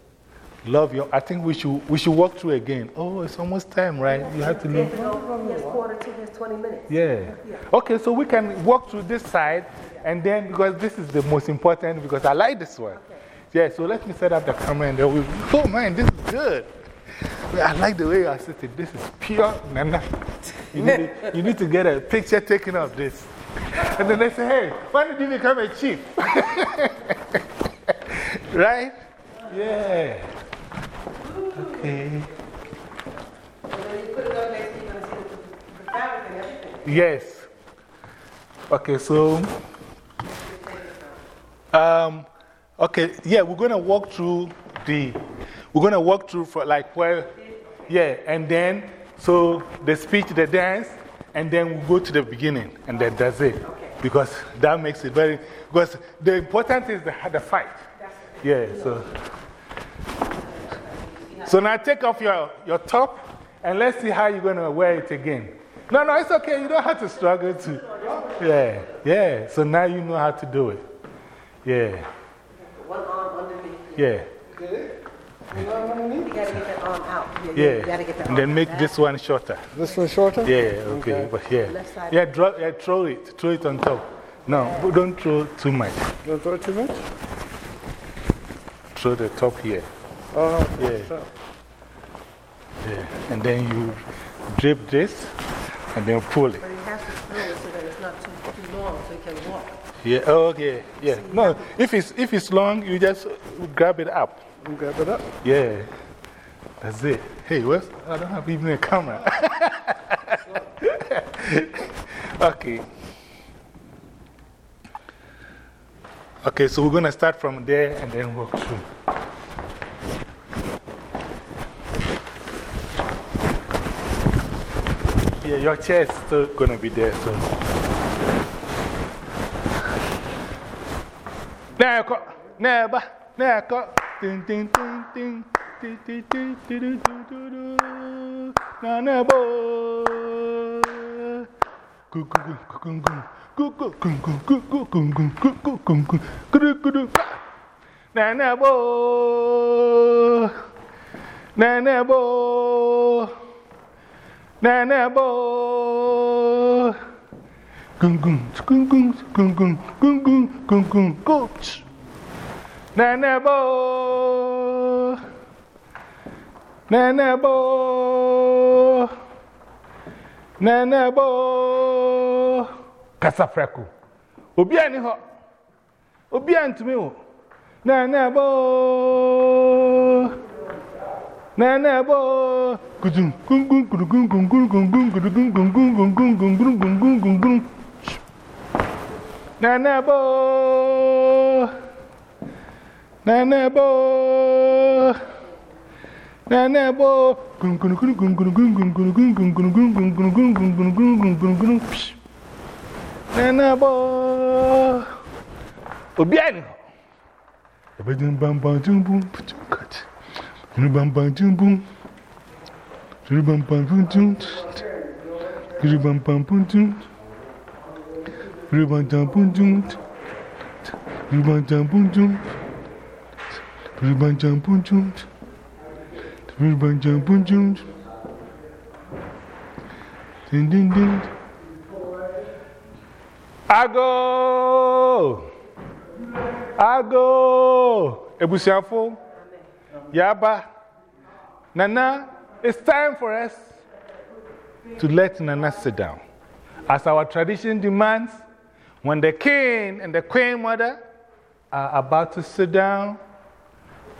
Love your. I think we should, we should walk through again. Oh, it's almost time, right? You have to leave. He has quarter to, he 20 minutes. Yeah. Okay, so we can walk through this side and then because this is the most important because I like this one. Yeah, so let me set up the camera and then we. Oh man, this is good. I like the way you are sitting. This is pure Nana. You need, to, you need to get a picture taken of this. And then they say, hey, why did you become a chief? (laughs) right? Yeah. Okay. Yes. Okay, so. Um, okay, yeah, we're going to walk through the. We're going to walk through for like where. Yeah, and then, so the speech, the dance, and then we'll go to the beginning, and then that's it. Because that makes it very. Because the important is the, the fight. Yeah, so. So now take off your, your top and let's see how you're going to wear it again. No, no, it's okay. You don't have to struggle to. Yeah, yeah. So now you know how to do it. Yeah, One arm underneath. yeah, You got to get that arm out. Yeah. yeah. You got to get that And then make back. this one shorter. This one shorter? Yeah, okay. But yeah. Left side. Yeah, draw, yeah, throw it. Throw it on top. No, but don't throw too much. Don't throw it too much? Throw the top here. Oh, Yeah. Yeah. And then you drip this and then pull it. But he has to throw it so that it's not too, too long so he can walk. Yeah, oh, okay, yeah, yeah. No, if it's, if it's long, you just grab it up. You grab it up. Yeah, that's it. Hey, what? I don't have even a camera. (laughs) okay. Okay, so we're going to start from there and then walk through. Yeah, your chair is still going to be there, so. na-akọ ding, ding, ding, ding, na na-eba na na-eba na na-eba na na-eba Coach. Nanabo. Nanabo. Nanabo. Kasafreku. Obiani ho. Obian to me. Nanabo. Nanabo. Kudum. Gungun, kudum, gungun, gungun, gungun, gungun, gungun, gungun, gungun, gungun, gungun, gungun, gungun, gungun, gungun, Nana Bo, Nana Bo, Nana Bo, Nana Bo, Obiano. Abedin bam bam jum bum putum kat. Jum bam bam jum bum. Jum bam bam jum jum. Jum bam bam jum jum. Ruban tampon junt. Ruban tampon junt. Ruban tampon junt. Ruban tampon junt. Ding ding ding. I go. I go. Ebusiafo. Yaba. Nana, it's time for us to let Nana sit down. As our tradition demands, when the king and the queen mother are about to sit down,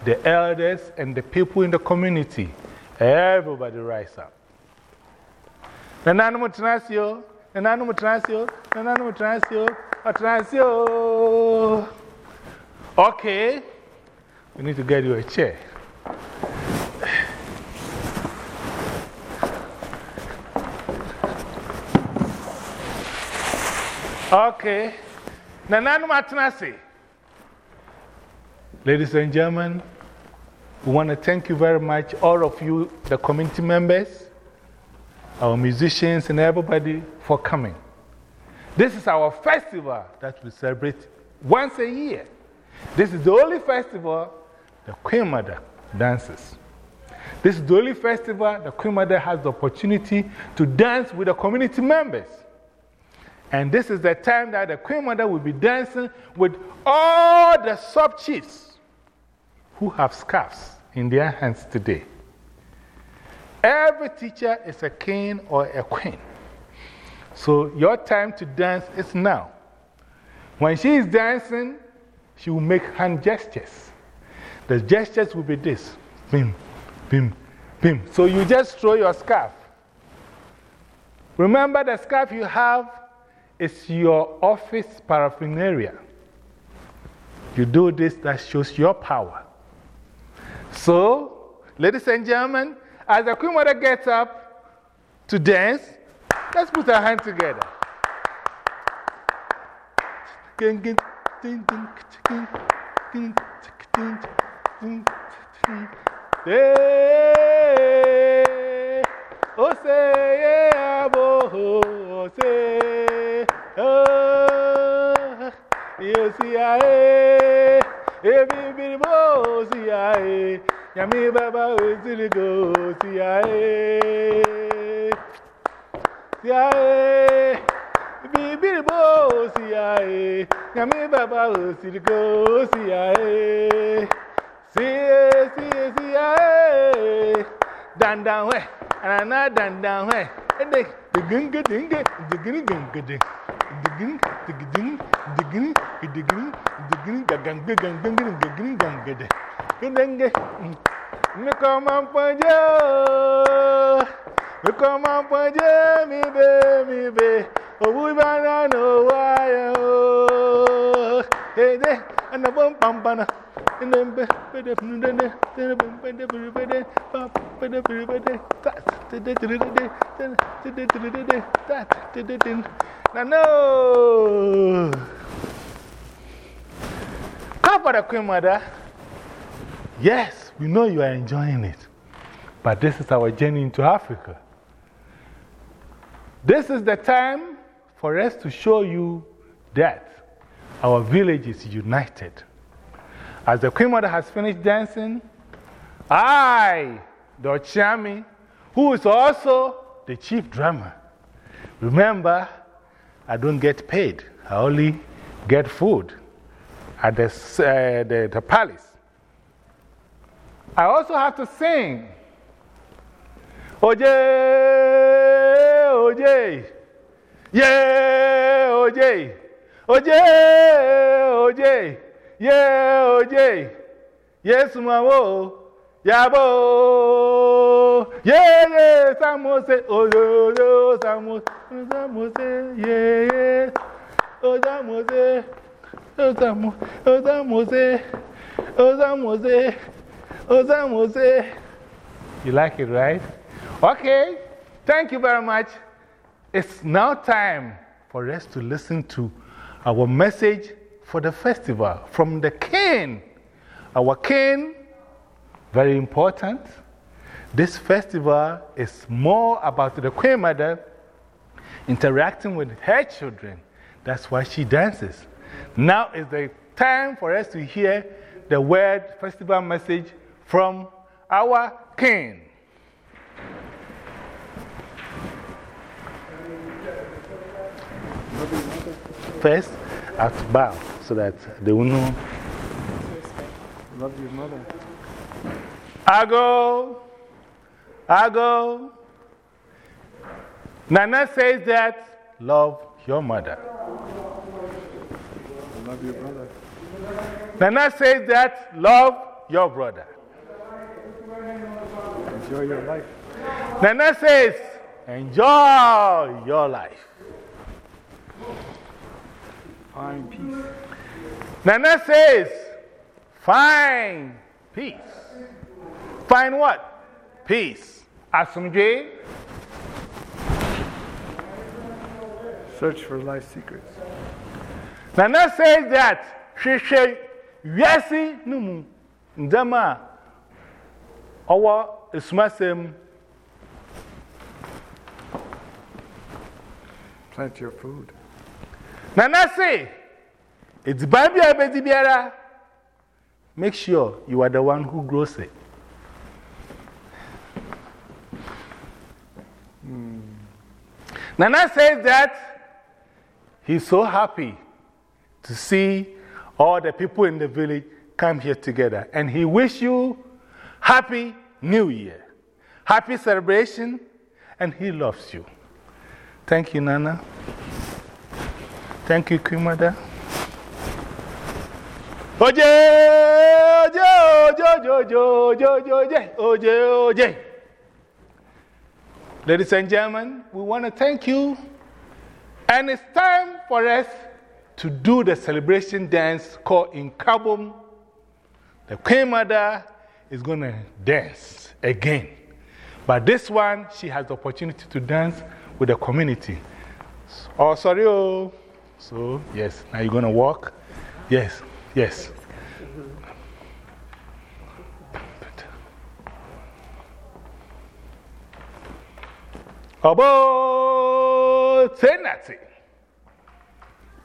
the elders and the people in the community, everybody rise up. Nana Mutrasio, Nana Mutrasio, Nana Mutrasio, Mutrasio. Okay, we need to get you a chair. Okay, Nananu Matanasi. Ladies and gentlemen, we want to thank you very much, all of you, the community members, our musicians, and everybody for coming. This is our festival that we celebrate once a year. This is the only festival the Queen Mother dances. This is the only festival the Queen Mother has the opportunity to dance with the community members. And this is the time that the Queen Mother will be dancing with all the sub chiefs who have scarves in their hands today. Every teacher is a king or a queen. So your time to dance is now. When she is dancing, she will make hand gestures. The gestures will be this bim, bim, bim. So you just throw your scarf. Remember, the scarf you have is your office paraphernalia. You do this, that shows your power. So, ladies and gentlemen, as the Queen Mother gets up to dance, let's put our hands together. Oh, say, yeah, oh, say, You see, I every bit more see, I Yami Baba will still go see, I see, I be bit see, I Yami Baba will still go see, I see, see, see, I Dandan, where? And another Dandan, where? the Me come up for Joe. Me come up for Jamie, baby, baby. Oh, we banana, why? Hey, there, and the bump, bump, bump and then better than that, then better than that, better than that, that, that, that, that, that, that, no. Clap for the Queen Mother. Yes, we know you are enjoying it, but this is our journey into Africa. This is the time for us to show you that our village is united. As the Queen Mother has finished dancing, I, the Ochami, who is also the chief drummer, remember, I don't get paid, I only get food at the, uh, the, the palace. I also have to sing. Oje, oje, yeah, oje, oje, oje. Yeah, oh, Jay. Yes, Mamo. Yabo. Yeah, yeah, Samose. Oh, yo, yo, Samos. Samose. Yeah, yeah. Oh, Samose. Oh, Samos. Oh, Samose. Oh, Samose. Oh, Samose. You like it, right? Okay. Thank you very much. It's now time for us to listen to our message for the festival from the king our king, very important. This festival is more about the Queen Mother interacting with her children. That's why she dances. Now is the time for us to hear the word festival message from our king. First, at bow so that they will know. Love your mother. I go, I go. Nana says that love your mother. Love your brother. Nana says that love your brother. Enjoy your life. Nana says enjoy your life. Find peace. Nana says find peace. Find what? Peace. Asumje. Search for life secrets. Nana says that she say, Yesi numu, ndama, Awa smasem, Plant your food. Nana it's abedi biara. Make sure you are the one who grows it. Hmm. Nana says that he's so happy to see all the people in the village come here together. And he wish you happy new year, happy celebration, and he loves you. Thank you, Nana. Thank you, Queen Mother. Oje, oje, oje, oje, oje, oje, oje, oje. Ladies and gentlemen, we want to thank you. And it's time for us to do the celebration dance called In Kabum. The Queen Mother is going to dance again. But this one, she has the opportunity to dance with the community. Oh, sorry. Oh. So, yes, now you're going to walk. Yes, yes. Obo, tenati.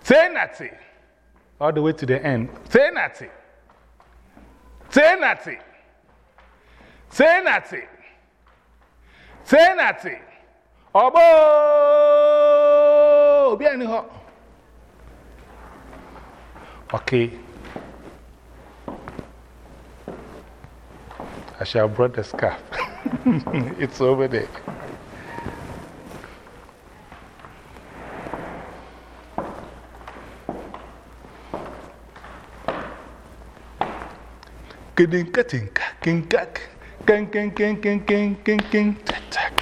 Tenati. All the way to the end. Tenati. Tenati. Tenati. Tenati. Obo, bien ho. Okay. I shall brought the scarf. (laughs) it's over there. Kedinka tinka, kinkak, king, king, king, king, king, king, king, tatak.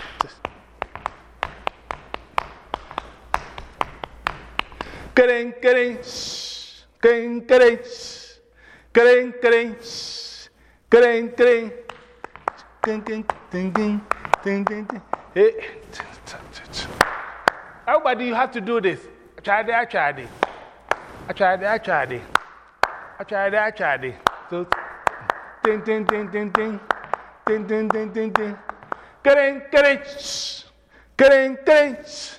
Kering, kering, kering, kering, kering, kering, kering, kering, Ding, ding, ding, ding, ding, ding, ding. Hey. Everybody, you have to do this. Achade, achade. Achade, achade. Achade, achade. So, ding, ding, ding, ding, ding. Ding, ding, ding, ding, ding. Kering, kering. Kering, kering.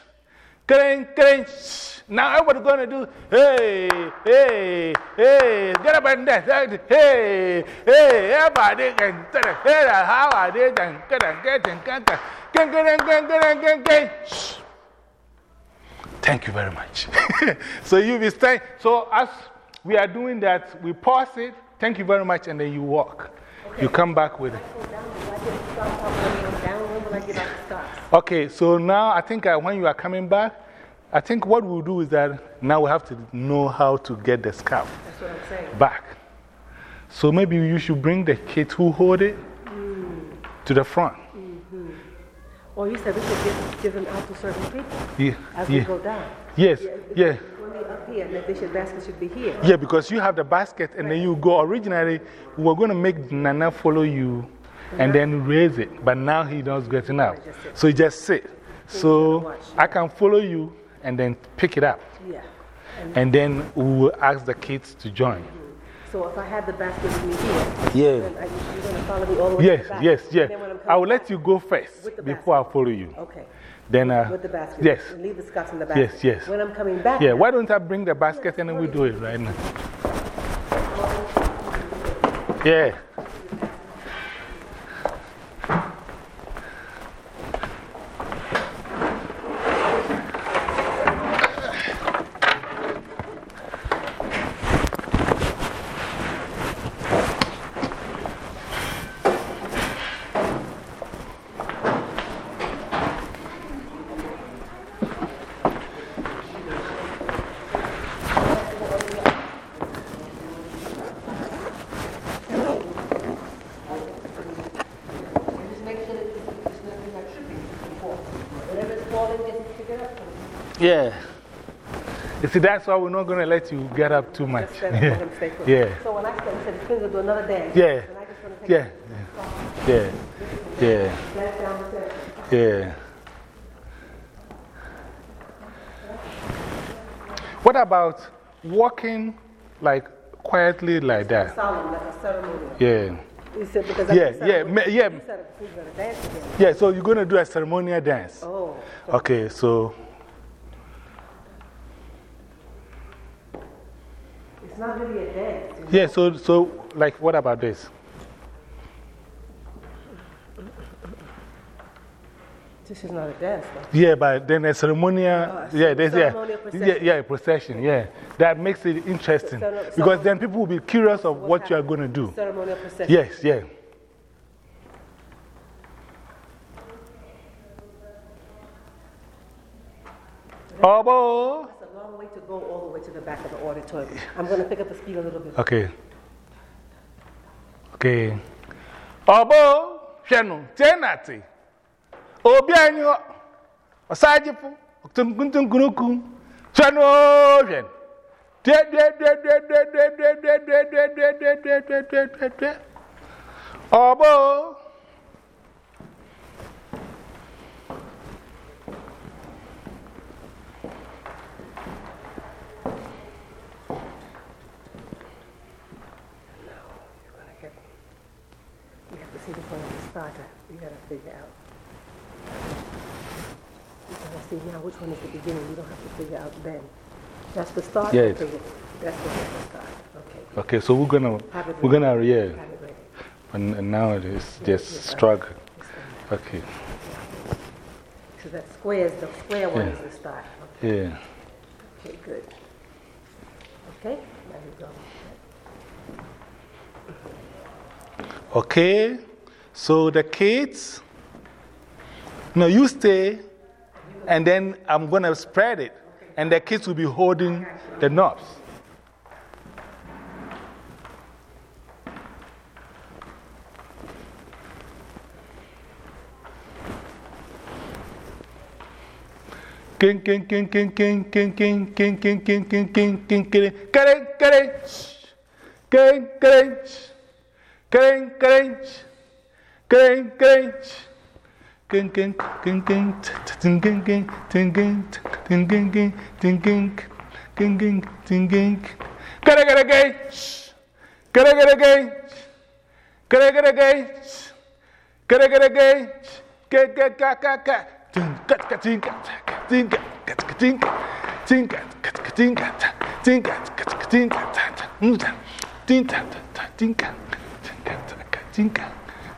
Kering, kering. Now everybody's going to do, hey, hey, hey, get up and dance. Hey, hey, everybody can tell us, hey, how are they? Get up, get up, get up, get up, get up, get up, get up. Thank you very much. so you be staying. So as we are doing that, we pause it. Thank you very much, and then you walk. You come back with it. Okay, so now I think uh, when you are coming back, I think what we'll do is that now we have to know how to get the scarf back. So maybe you should bring the kids who hold it to the front. -hmm. Or you said we should give, them out to certain people Yeah, as yeah. we go down. Yes, yeah. Up here, and the basket should be here. Yeah, because you have the basket and then you go. Originally, we were going to make Nana follow you and then raise it, but now he does getting up. So you just sit. So I can follow you and then pick it up. Yeah. And then we will ask the kids to join. So if I have the basket with me here, yeah. then I, you're going to follow me all the way yes, the back? Yes, yes, yes. I will let you go first before I follow you. Okay. Then, uh, with the basket. Yes. leave the scotch in the basket. Yes, yes. When I'm coming back. Yeah, why don't I bring the basket and then we do it right now? Yeah. Yeah. You see, that's why we're not going to let you get up too much. Yeah. yeah. So when I said, said going to do another dance. Yeah. Yeah. Yeah. Yeah. Yeah. Yeah. What about walking like quietly like that? Solemn, like a ceremony. Yeah. Said yeah, yeah, yeah. You said you're going to dance again. Yeah, so you're going to do a ceremonial dance. Oh. Okay, so. It's not really a dance. Yeah, so, so, like, what about this? This is not a dance, though. Yeah, but then a ceremonial, Oh, yeah, there's ceremonial yeah, procession. yeah, yeah, procession, yeah. That makes it interesting. Because then people will be curious of what you are going to do. Ceremonial procession. Yes, yeah. Obo! Long way to go all the way to the back of the auditorium. I'm going to pick up the speed a little bit. Okay. Okay. Obo! Shenu, tenati. Obi anyo. Osajifu. Tunkuntunkunuku. Shenu, shen. De, point of the starter. You got to figure out. You got to see now which one is the beginning. You don't have to figure out then. That's the start? Yeah. That's the, that's the start. Okay. Okay, so we're gonna, Have we're gonna, yeah. Have it ready. And, and now it is just struggle. Okay. So that square is the square one Yeah. is the start. Okay. Yeah. Okay, good. Okay, there you go. Okay, so the kids, no, you stay, and then I'm going to spread it, and the kids will be holding the knobs. King, king, king, king, king, king, king, king, king, king, king, king, king, king, king, king, king, king, Gang, gang. Tinka, tinka, tinka, tinka.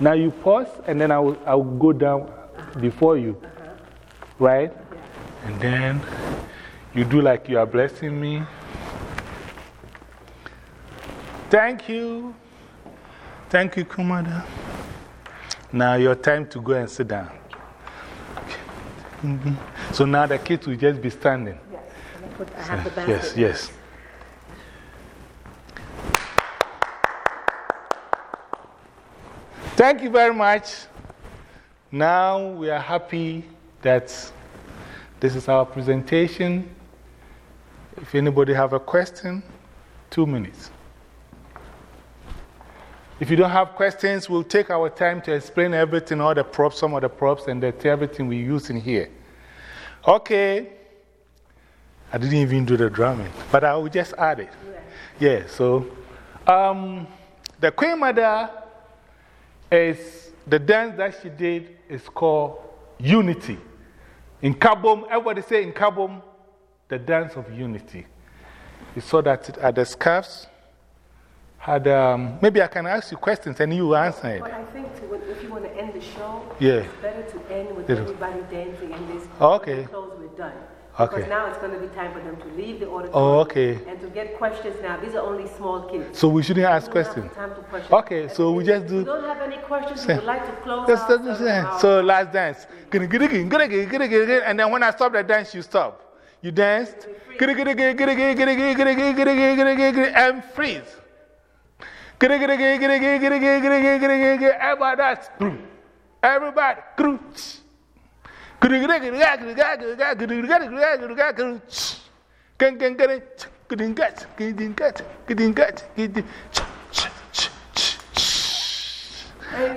Now you pause, and then I will, I will go down before you, right? And then you do like you are blessing me. Thank you. Thank you, Kumada. Now your time to go and sit down. So now the kids will just be standing. Yes, and put, I have the basket. Yes, yes. Thank you very much. Now we are happy that this is our presentation. If anybody have a question, two minutes. If you don't have questions, we'll take our time to explain everything, all the props, some of the props, and the, everything we use in here. Okay. I didn't even do the drumming, but I will just add it. Yeah, yeah so um, the Queen Mother is the dance that she did is called Unity. In Kabom, everybody say in Kabom, the dance of unity. You saw that at the scarves. Had, um, maybe I can ask you questions and you answer it. But I think to, if you want to end the show, yeah. it's better to end with everybody dancing and this. Okay. Close, we're done. Okay. Because now it's going to be time for them to leave the auditorium. Oh, okay. And to get questions now. These are only small kids. So we shouldn't ask questions? time to question. Okay, so we just do. You don't have any questions, we would like to close Let's, out. So last dance. And then when I stop the dance, you stop. You danced. And freeze. Everybody that's. Everybody.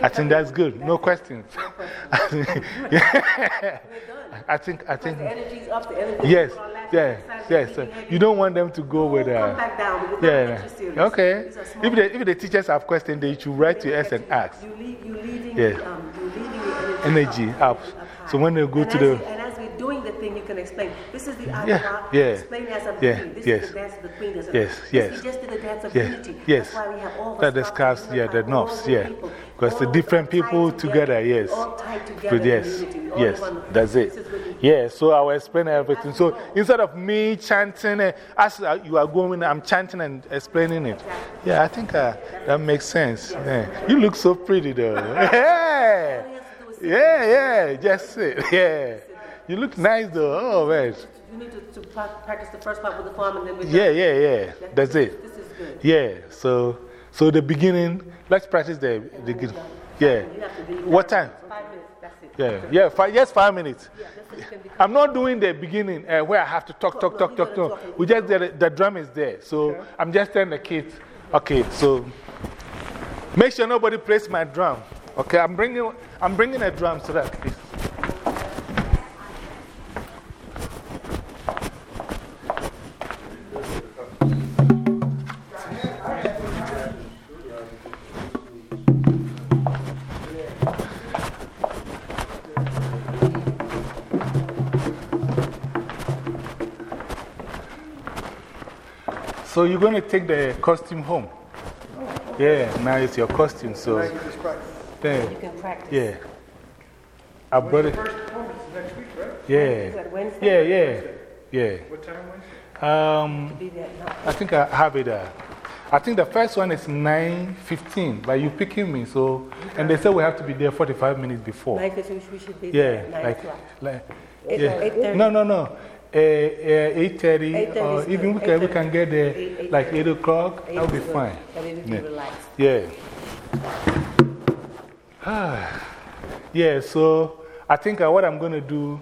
I think that's good. No questions. (laughs) I think, I think. Yes, yes, yes. You don't want them to go with a. Yeah. Okay. If the, if the teachers have questions, they should write to us and ask. You lead, you leading, yeah. um, you leading the energy, energy up. So when they go and to the. And as we're doing the thing, you can explain. This is the yeah, yeah. Explain as a yeah, queen. This yes. is the dance of the queen. There's yes, yes. We just did the dance of yes, unity. Yes. That's why we have all the that discuss, yeah, the knobs, yeah. Because the different people together, yes. All tied together. Yes, yes, that's it. Yeah, so I will explain everything. So instead of me chanting, uh, as you are going, I'm chanting and explaining it. Yeah, I think uh, that makes sense. Yeah. You look so pretty, though. (laughs) yeah, yeah, just it. (laughs) Yeah. You look nice, though. Oh, man. You need to, to practice the first part with the farm and then with Yeah, yeah, yeah. That's it. This is good. Yeah, so, so the beginning, let's practice the, the yeah. What time? Five minutes, that's it. Yeah, yeah, five, just five minutes. I'm not doing the beginning uh, where I have to talk, talk, talk, talk, talk. We just, the, the drum is there. So I'm just telling the kids, okay, so make sure nobody plays my drum. Okay, I'm bringing, I'm bringing a drum so that, please. So you're going to take the costume home? Yeah, now it's your costume. So now you can practice. Yeah. You can practice. Yeah. I brought it. First performance is next week, right? Yeah. Wednesday? Yeah, yeah. Yeah. What time Wednesday? Um, I think I have it. Uh, I think the first one is 9.15, but you're picking me, so. And they said we have to be there 45 minutes before. 9.15, we should be Yeah, there. like. like Eight- yeah. 8:30. No, no, no. Uh, uh, 8.30, 8:30 or is even we can, we can get there Eight- like 8 o'clock. That'll be fine. But it will be Yeah. relaxed. Yeah. (sighs) yeah, so I think uh, what I'm going to do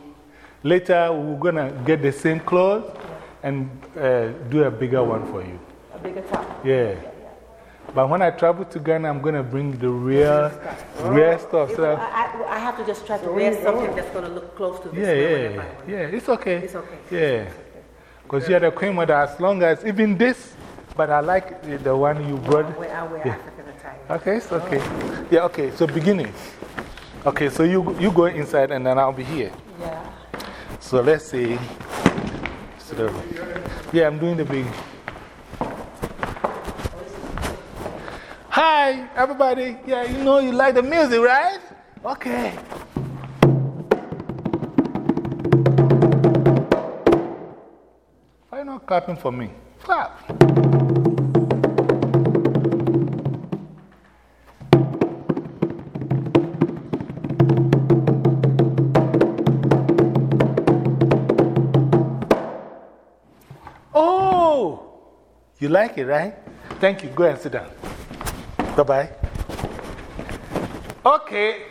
later, we're going to get the same clothes and uh, do a bigger one for you. A bigger top. Yeah. But when I travel to Ghana, I'm going to bring the real, real stuff. So I, I, I have to just try to wear something that's going to look close to this. yeah, yeah, I yeah. It's okay. It's okay. Yeah. Because you're the queen mother as long as, even this, but I like the- one you brought. I'll wear, Yeah. Okay, it's okay. Yeah, okay, so beginning. Okay, so you, you go inside and then I'll be here. Yeah. So let's see. So the, yeah, I'm doing the big. Hi, everybody. Yeah, you know you like the music, right? Okay. Why not clapping for me? Clap. You like it, right? Thank you. Go and sit down. Bye bye. Okay.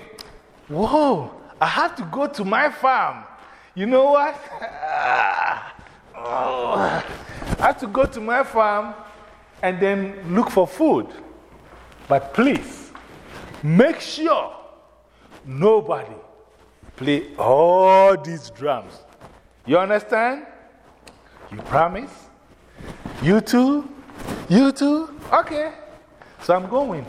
Whoa, I have to go to my farm. You know what? (laughs) oh, I have to go to my farm and then look for food. But please, make sure nobody play all these drums. You understand? You promise? You too? You too? Okay. So I'm going.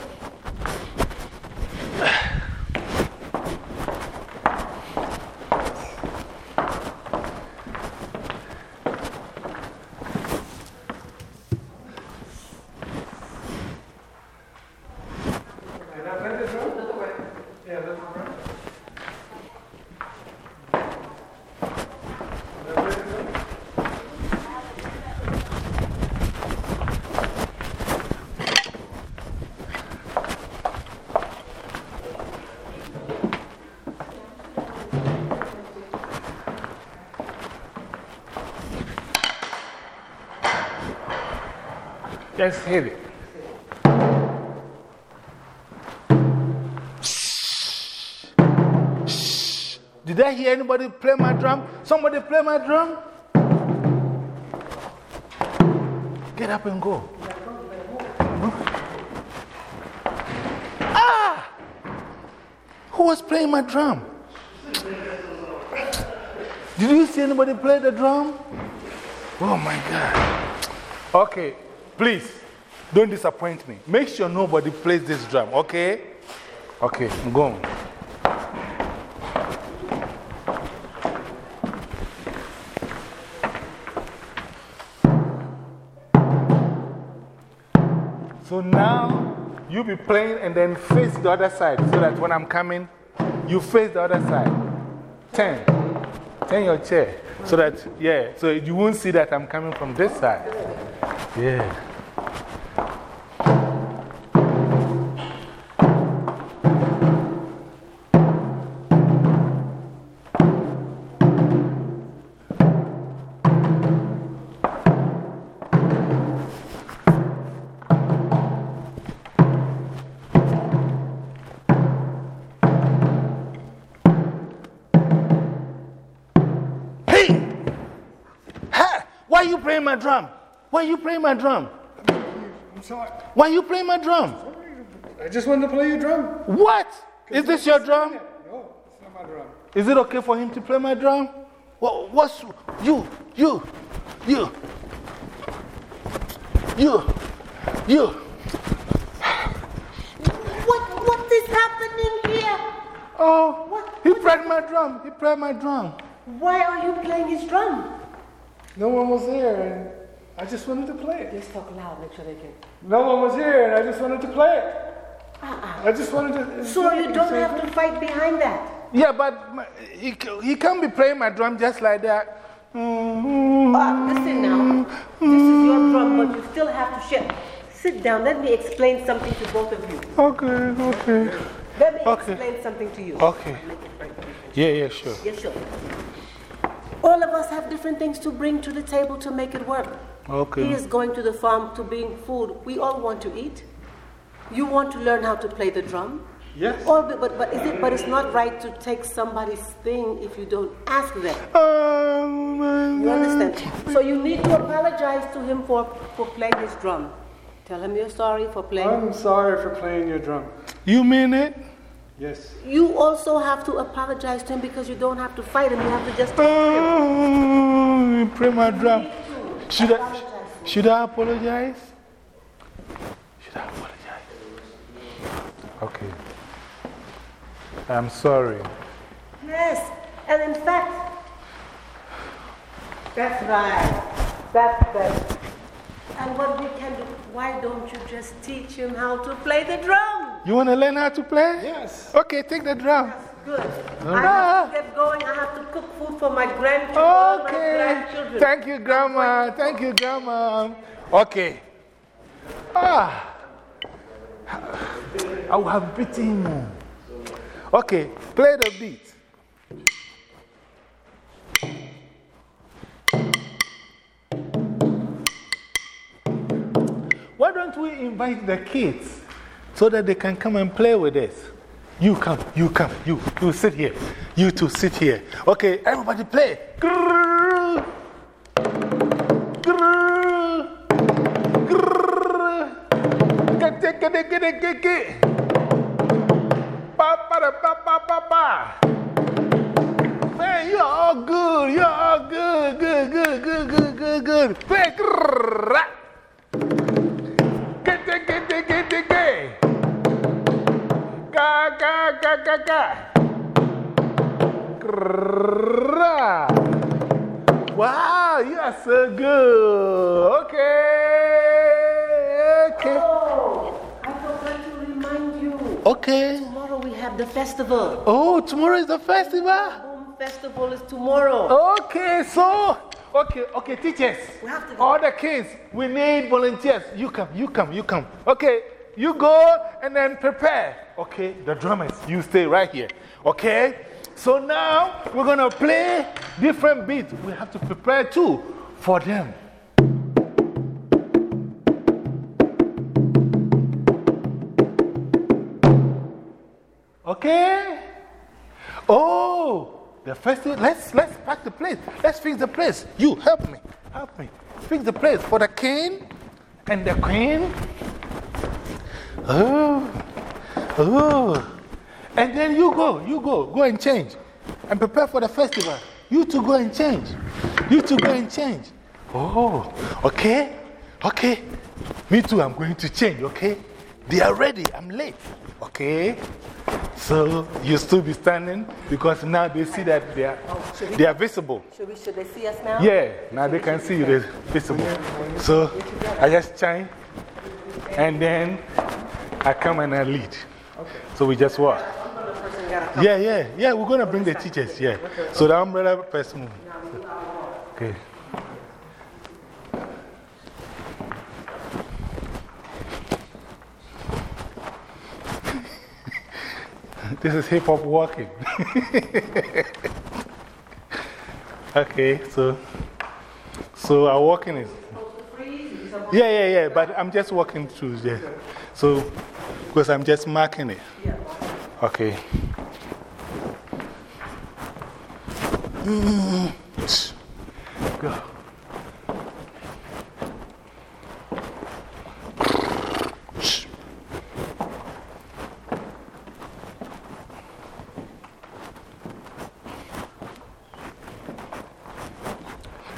Just hit it. Did I hear anybody play my drum? Somebody play my drum? Get up and go. Ah! Who was playing my drum? Did you see anybody play the drum? Oh my God. Okay. Please, don't disappoint me. Make sure nobody plays this drum, okay? Okay, I'm going. So now you be playing and then face the other side so that when I'm coming, you face the other side. Turn. Turn your chair so that, yeah, so you won't see that I'm coming from this side. Yeah. Why are you playing my drum? I'm sorry. Why are you playing my drum? I just wanted to play your drum. What? Is this your drum? No, it's not my drum. Is it okay for him to play my drum? What, what's. You, you, you, you, you. What, what is happening here? Oh, What- he what- played my drum. He played my drum. Why are you playing his drum? No one was there, and I just wanted to play it. Just talk loud, make sure they can. No one was here, and I just wanted to play it. Uh-uh. I just wanted to. So you don't have to fight behind that. Yeah, but my- he, he can't be playing my drum just like that. Mm-hmm. Uh, listen now. This is your drum, but you still have to share. Sit down. Let me explain something to both of you. Okay, okay. Let me Okay. explain something to you. Okay. Make it right. Yeah, yeah, sure. Yes, sure. All of us have different things to bring to the table to make it work. He is going to the farm to bring food. We all want to eat. You want to learn how to play the drum. Yes. Or, but, but, but, is it, but it's not right to take somebody's thing if you don't ask them. Um, You understand? So you need to apologize to him for, for playing his drum. Tell him you're sorry for playing. I'm sorry for playing your drum. You mean it? Yes. You also have to apologize to him because you don't have to fight him. You have to just talk to him. Oh, play my drum. Should I, Apologize. should I apologize? Should I apologize? Okay. I'm sorry. Yes, and in fact, that's right. That's better. And what we can do, why don't you just teach him how to play the drum? You want to learn how to play? Yes. Okay, take the drum. Good. I have to get going. I have to cook food for my grandchildren. all my Okay. grandchildren. Thank you, Grandma. Thank you, Grandma. Okay. Ah. I will have beaten him. Okay, play the beat. Don't we invite the kids so that they can come and play with us? You come, you come, you, you sit here. You two sit here. Okay, everybody play. Man, you're all good. You're all good. Good, good, good, good, good, good. Get, get, get, get, get, get, get. Ga, ga, ga, ga, ga. Grrr. Wow, you are so good. Okay. Okay. Oh, I forgot to remind you. Okay. Tomorrow we have the festival. Oh, tomorrow is the festival. Home festival is tomorrow. Okay, so, okay, okay, teachers. We have to go. All the kids, we need volunteers. You come, you come, you come. Okay, you go and then prepare. Okay, the drummers, you stay right here. Okay? So now we're going to play different beats. We have to prepare too for them. Okay? Oh, the festival. Let's, let's pack the place. Let's fix the place. You help me. Help me. Fix the place for the king and the queen. Oh, oh. And then you go, you go, go and change and prepare for the festival. You two go and change. You two go and change. Oh, okay, okay. Me too, I'm going to change, okay? They are ready, I'm late, okay? So you still be standing because now they see that they are, oh, they are visible. Should, we, should they see us now? Yeah, now they can see you, they're visible. So I just chime and then I come and I lead. Okay. So we just walk. Yeah, yeah, yeah, we're going to bring the teachers, yeah. So the umbrella person. move. Okay. (laughs) This is hip hop walking. (laughs) okay, so, so our walking is. Yeah, yeah, yeah, but I'm just walking through there. So, because I'm just marking it. Okay. (sighs) Mm. Go.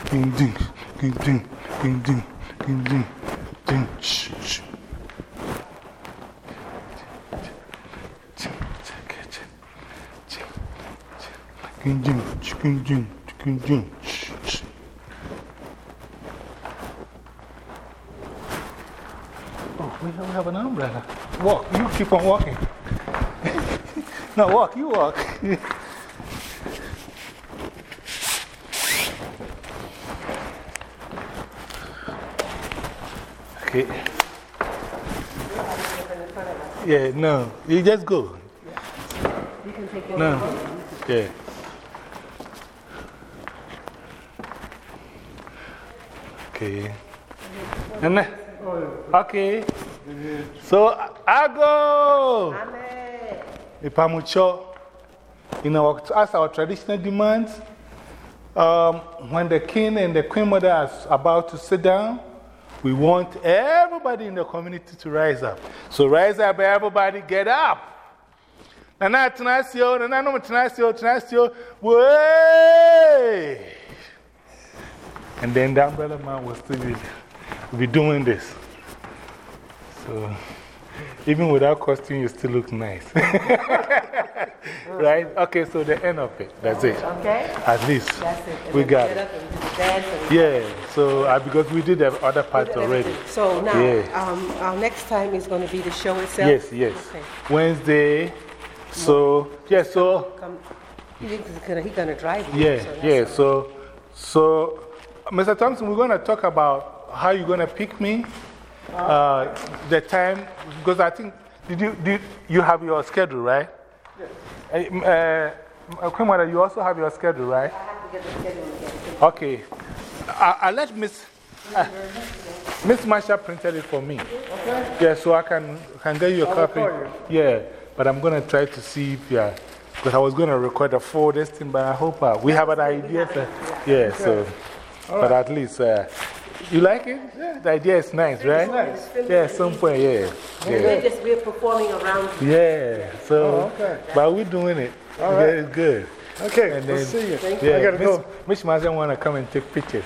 Ding ding, ding ding, ding ding, ding ding, ding. Shh, shh. Ding ding, ding ding, ding ding. Shh, shh. Oh, we don't have an umbrella. Walk, you keep on walking. No, walk, you walk. Okay. Yeah, no, you just go. No. Yeah. Okay. Nene. Okay. So, Ago! Amen. Ipamucho. In our, as our traditional demands, um, when the king and the queen mother are about to sit down, we want everybody in the community to rise up. So, rise up, everybody, get up. Nana Tenasio, Nana way. And then the umbrella man will still be, be doing this. So, even without costume, you still look nice. (laughs) right? Okay, so the end of it. That's it. Okay? At least. That's it. And We got it. up and do the dance Yeah, so uh, because we did the other part already. So now, um, our next time is going to be the show itself? Yes, yes. Okay. Wednesday. So, yeah, so, Come, he thinks he's going gonna drive you. yeah, so yeah. So, so, Mr. Thompson, we're going to talk about how you're going to pick me, uh, the time, because I think, did you, did you have your schedule, right? Yes. Uh, Queen Mother, you also have your schedule, right? I have to get the schedule again. Okay. I, I let Miss uh, Miss Marsha printed it for me. Okay. Yeah, so I can, can get you a copy. Yeah. But I'm going to try to see if you are, because I was going to record a full this thing, but I hope uh, we have an idea. For, yeah, so, but at least, uh, you like it? Yeah, the idea is nice, right? nice. Yeah, some point, yeah. We're yeah. just, we're performing around. Yeah, so, Oh, okay. but we're doing it. All Yeah, it's good. Okay, And let's then- see you. Thank Yeah, I gotta Miss, go. Miss doesn't want to come and take pictures.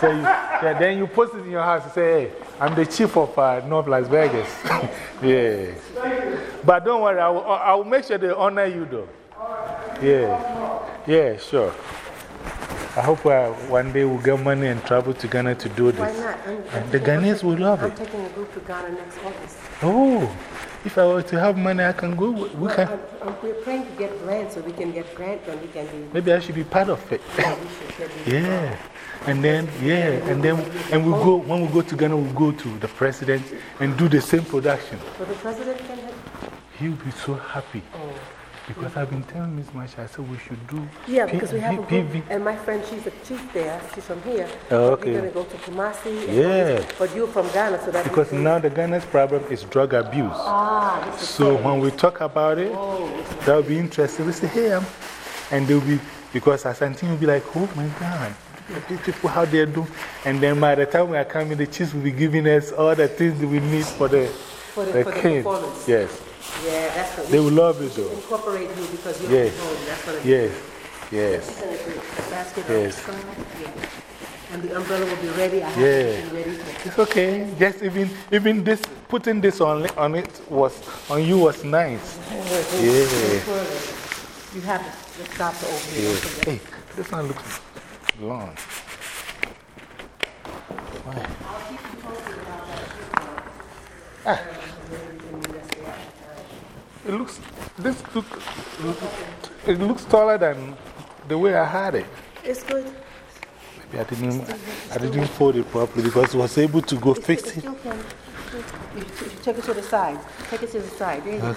so you, yeah, then you post it in your house and say, hey, I'm the chief of uh, North Las Vegas. (laughs) yeah. But don't worry, I will, I will make sure they honor you though. Yeah. Yeah, sure. I hope uh, one day we'll get money and travel to Ghana to do this. Why not? I'm, And the Ghanaians will love it. I'm taking a group to Ghana next August. Oh, if I were to have money, I can go. We can, I'm, I'm, we're praying to get grants so we can get grant and we can do. maybe I should be part of it. we should get the- (laughs) Yeah. And then, yeah, and then, and we go, when we go to Ghana, we go to the president and do the same production. But the president can have. He'll be so happy. Oh. Because I've been telling Miss Masha, I said we should do Yeah, P- because we have a P- group, PV. and my friend, she's a chief there, she's from here. Oh, okay. We're going to go to Kumasi. Yeah. this, But you're from Ghana, so that Because can- now the Ghana's problem is drug abuse. Ah, this is So when we talk about it, Oh, that'll be interesting. We say, hey, um, and they'll be, because Asante will be like, oh my God, these people, how they're doing. And then by the time we are coming, the chiefs will be giving us all the things that we need for the, For the- the for the kids. Yes. Yeah, that's what They will love it though. incorporate you because you're Yes. home. That's what it Yes. Yes. She's gonna do the basket Yes. outside, yeah. And the umbrella will be ready. I have Yeah. ready for It's okay. Just even, even this, putting this on, on it was, on you was nice. Yeah. You have to stop to open it. Yeah. Hey, this one looks long. Why? Ah. It looks, this look, it looks taller than the way I had it. It's good. Maybe I didn't, I didn't fold it properly because I was able to go fix It still can. You take it to the side. Take it to the side. There you go.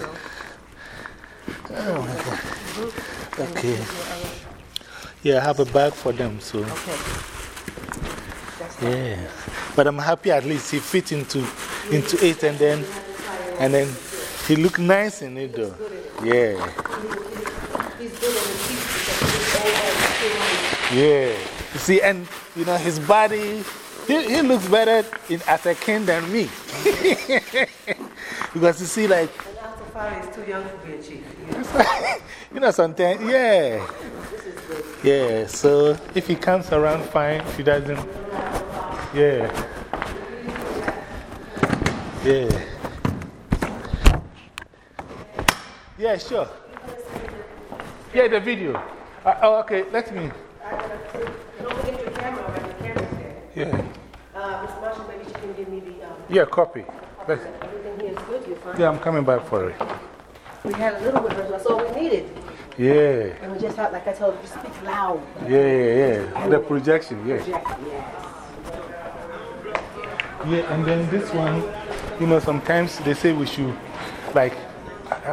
Oh okay. Yeah, I have a bag for them, so. Okay. Yeah. But I'm happy at least he fit into, into it and then, and then he looked nice in it though. Yeah. Yeah. You see, and you know, his body, he, he looks better in, as a king than me. (laughs) because you see, like, is too young a you know, sometimes, yeah. Yeah, so if he comes around fine, if he doesn't, yeah. Yeah. Yeah, sure. Yeah, the video. Uh, oh, okay, let me. Don't forget your camera, right? The camera's there. Yeah. Uh, maybe she can give me the, um, Yeah, copy. Let's, everything here is good, you're fine. yeah, I'm coming back for it. We had a little rehearsal, that's all we needed. Yeah. And we just had, like I told you, speak loud. Yeah, yeah, yeah. The projection, yeah. Project, yes. Yeah, and then this one, you know, sometimes they say we should, like,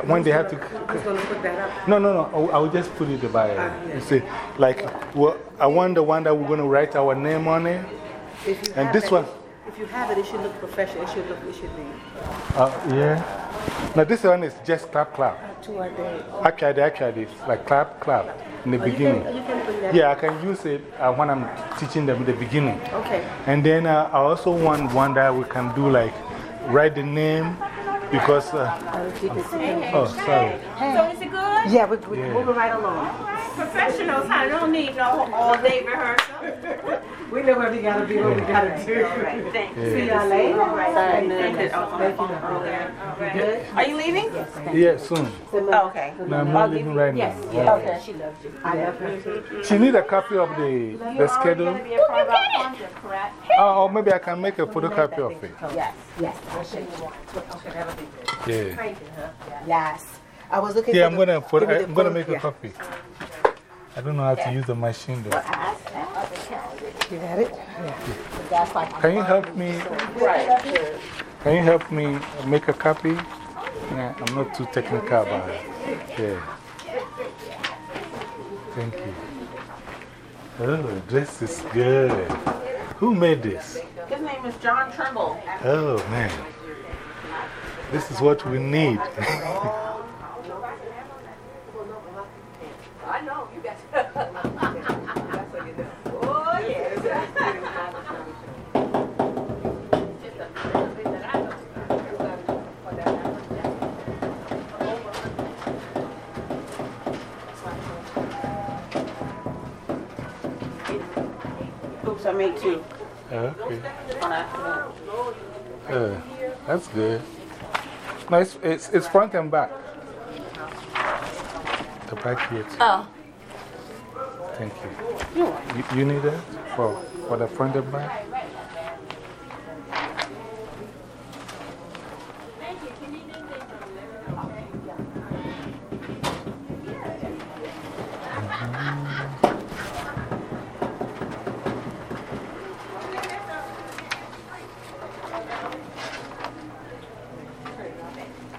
when they have to. Who's going to put that up? No, no, no. I will- I will just put it by. You see, like, well, I want the one that we're going to write our name on it. And this it- one? If you have it, it should look professional. It should look, it should be Uh, yeah. Now, this one is just clap, clap. two a day. Actually, actually, it's like clap, clap in the Oh, you beginning. can, you can. Yeah, I can use it uh, when I'm teaching them in the beginning. Okay. And then uh, I also want one that we can do like write the name because. Uh, I will keep it to him. oh, sorry. So is it good? Yeah, we, we're moving right along. Professionals, huh? Don't need no all day rehearsal. We know where we gotta be, what we gotta do. Thanks. See y'all later. Sorry, thank you. Good. Are you leaving? Yes, Yeah, soon. Oh, okay. No, I'm not leaving right now. Okay. She loves you. I love her too. She need a copy of the, the schedule. Be a part of our concept. Oh, or maybe I can make a photocopy of it. Yes, yes. Okay, that'll be good. Yeah. Yes. I was looking Yeah, for I'm gonna, put, give me the I'm gonna photo- make a yeah. copy. I don't know how to use the machine though. You had it? Can you help me? Right. Can you help me make a copy? I'm not too technical about it. Yeah. Thank you. Oh, this is good. Who made this? His name is John Trimble. Oh, man. This is what we need. (laughs) I know, you guys. (laughs) too. Okay. On accident. Yeah, that's good. No, it's, it's, it's front and back. The back here. too. Oh. Thank you. You, you need that for, for the front and back?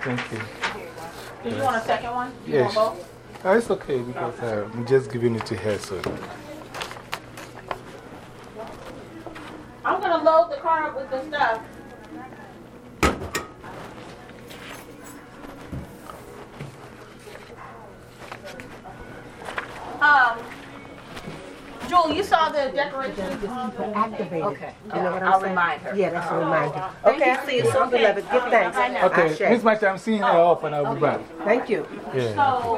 Thank you. Did you want a second one? You Yes. want both? Oh, it's okay because uh, I'm just giving it to her. So. I'm going to load the car up with the stuff. Um, Jewel, you saw the decorations. Activated. Okay. You know what I'm I'll saying? remind her. Yeah, that's a reminder. Okay. I'll see you soon, beloved. Give thanks. Okay, Ashe. Miss Match, I'm seeing her off and I'll be oh, back. Thank you. Yeah. So,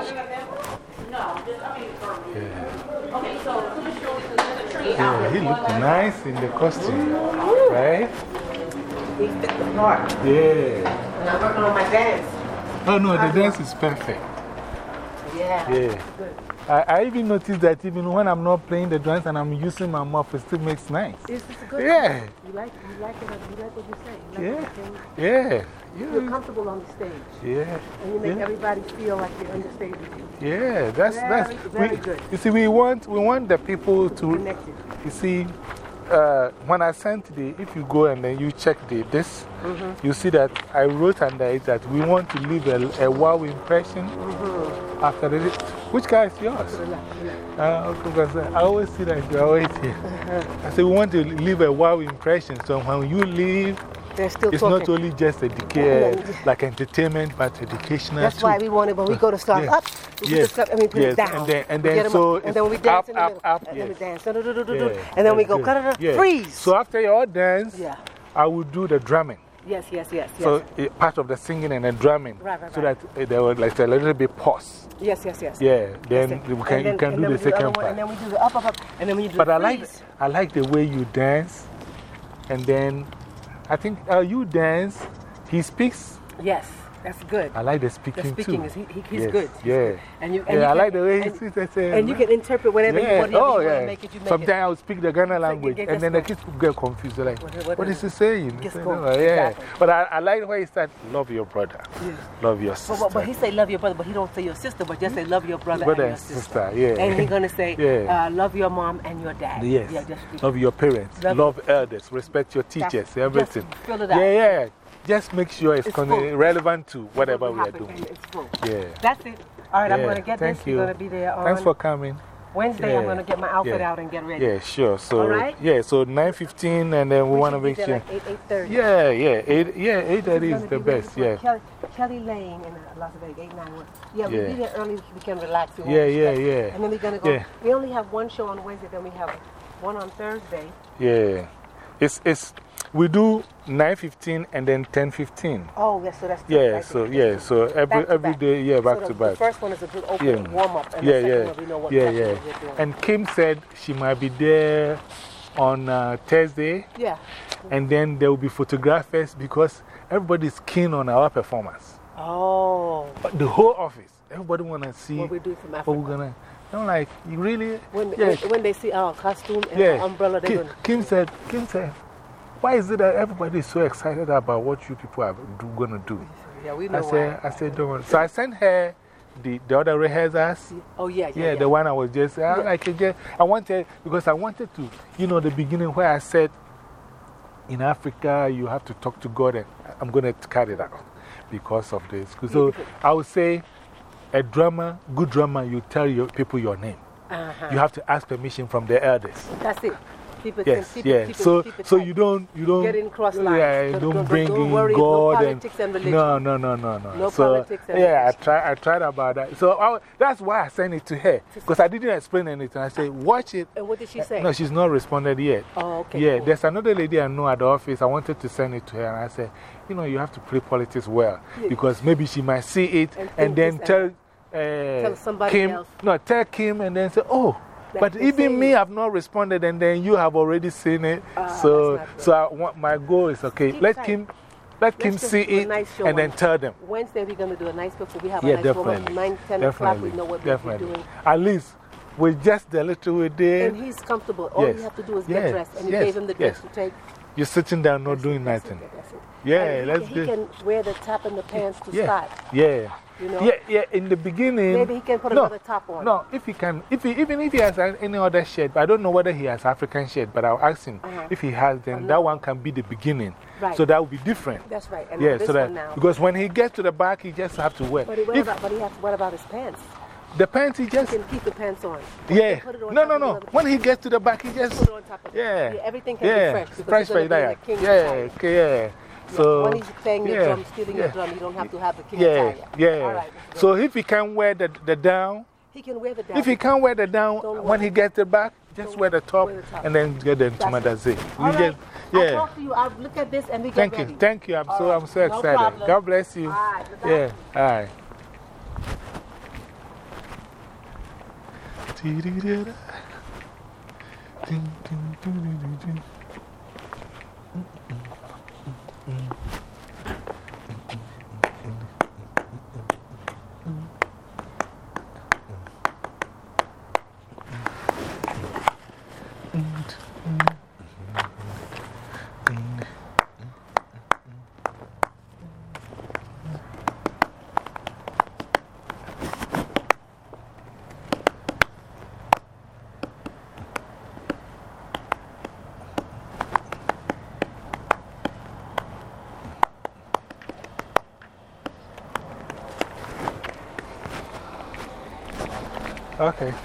no, just, I mean, Yeah. okay, so who's Jewel? Because there's a tree out Yeah, he looked uh, nice in the costume, right? He fit the part. Yeah. And I'm working on my dance. Oh, no, the dance is perfect. Yeah. Yeah. I, I even noticed that even when I'm not playing the drums and I'm using my mouth, it still makes nice. Is this good? Yeah. You like, you like it, you like what you say. You Yeah. like you say. Yeah. You're Yeah. comfortable on the stage. Yeah. And you make Yeah. everybody feel like they're on the stage with you. Yeah, that's, that's, Very, very we, good. you see, we want, we want the people to, Connected. you see, uh, when I sent the, if you go and then you check the, this, -hmm. you see that I wrote under it that we want to leave a, a wow impression -hmm. after the, which car is yours? Uh, because I always see that you're always here. -huh. I said, we want to leave a wow impression. So when you leave, it's talking. not only just a decay, like entertainment, but educational. That's too. why we want it when we go to start Yeah. up. We Yes. start, and we put Yes. it down. And then- and We then so up, and then we dance up, up, up, and then we dance. Yeah, And then we go, freeze. So after your dance, Yeah. I will do the drumming. Yes, yes, yes, yes. So eh, part of the singing and the drumming. Right, right, So right. that eh, there was like a little bit pause. yes, yes, yes. Yeah, then it. we can, then- you can do the second part. And then we do the up, up, up. And then we do But I like. I like the way you dance. And then I think uh, you dance, he speaks. Yes, that's good. I like the The speaking speaking too. is, he, he, he's Yes, good. He's yeah. good. And you, and yeah, you I can, like the way he and, speaks. Say, and you can interpret whatever yeah. you, oh, you yeah. want to make it, you make Sometimes it. I will speak the Ghana language, and then the kids will get confused. They're like, What- what, what- is he saying? Say, "No, yeah. Exactly. But I, I like where he said, love your brother, love your sister. but, but he say love your brother, but he don't say your sister, but just say love your brother, Brother and your sister. sister, yeah. And he's gonna say (laughs) Yeah. uh, love your mom and your dad. Yes. Yeah, love your parents, Love- love, elders, respect your teachers, everything. fill it out. Yeah, yeah. Just make sure it's, It's relevant to whatever What we are doing. and It's full. Yeah. That's it. All right, I'm gonna get thank this. you. We're gonna be there Thanks for coming. Wednesday. I'm Yeah. gonna get my outfit Yeah. out and get ready. Yeah, sure. So, All right? yeah, so 9.15 and then we, We want to make sure. Like eight, eight thirty. Yeah, yeah. Eight, yeah, 8.30 is the be best. Yeah. Kelly, Kelly Lane in uh, Las Vegas, 891. Yeah, yeah, we'll be there early. We can relax. We Yeah, yeah, yeah. And then we're gonna go. Yeah. We only have one show on Wednesday, then we have one on Thursday. Yeah. It's, it's, we do 9.15 and then 10.15. Oh, yes, so that's Yeah, so, yeah, so every, back. day, yeah, back so to back. The first one is a good open Yeah. warm up, and yeah, the yeah. one we know what yeah, yeah. doing. And Kim said she might be there on uh, Thursday, yeah. and then there will be photographers because everybody's keen on our performance. Oh, But the whole office, everybody want to see what we do from what we're gonna. I'm like, you really? When, yeah, when, when they see our costume and yeah. our umbrella, they're Kim, going Kim said, Kim said, why is it that everybody is so excited about what you people are do, gonna do? Yeah, we know I said, why. I said, don't worry. So I sent her the, the other rehearsals. Oh, yeah, yeah. Yeah, the one I was just, I, it just, I wanted, because I wanted to, you know, the beginning where I said, in Africa, you have to talk to God, and I'm going to cut it out because of this. So I would say, a drummer, good drummer, you tell your people your name. Uh -huh. You have to ask permission from the elders. That's it. Keep it Yes, keep yeah. It, keep so, it, keep it so tight. you don't, you don't, Get in cross lines. yeah, Don't- don't, don't- bring don't in worry, no God politics and religion. No, no, no, no, no. No so, politics and yeah, I, try, I tried about that. So I, that's why I sent it to her because I didn't explain anything. I said, watch it. And what did she say? No, she's not responded yet. Oh, okay. Yeah, cool. there's another lady I know at the office. I wanted to send it to her, and I said, you know, you have to play politics well because maybe she might see it And and, then this tell, uh, Tell somebody Kim, else. No, tell Kim and then say, oh, But even me, I've not responded, and then you have already seen it. Uh, so so I want, my goal is okay, Keep let him. Let him see it nice and then tell them. Wednesday, we're going to do a nice before we have yeah, a nice definitely. 9, 10 o'clock. We know what we're doing. At least with just the little we did. And he's comfortable. All yes. you have to do is yes. get dressed. And yes. you gave him the dress yes. to take. You're sitting down, not doing nothing. Yeah, and let's he, he can wear the top and the pants to yeah. start. Yeah. You know? Yeah, yeah, in the beginning. Maybe he can put no, another top on. No, if he can, if he, even if he has any other shirt, I don't know whether he has African shirt, but I'll ask him -huh. if he has, then that one can be the beginning. Right. So that would be different. That's right. And yeah, so that, now. Because when he gets to the back, he just has to wear. But, he, what, if, about, but he has, what about his pants? The pants, he just. He can keep the pants on. Yeah. On no, no, no. When he gets to the back, he just. Put it on top of yeah. yeah. Everything can yeah. be fresh. Fresh right there. Yeah, yeah. So, when he's playing yeah, drum, stealing yeah, drum, you don't have to have the king yeah. Yeah. so if he can wear the, the down, he can wear the down. If he can't wear the down, when he gets it back, just wear the, top, wear the top and then get the Ntoma that's it. All right. Just, yeah. I'll talk to you. I'll look at this and we get Thank ready. you. Thank you. I'm, so, right. I'm so excited. God bless you. All right. Yeah. All right. Ding, ding, ding, ding, ding. Okay. (laughs)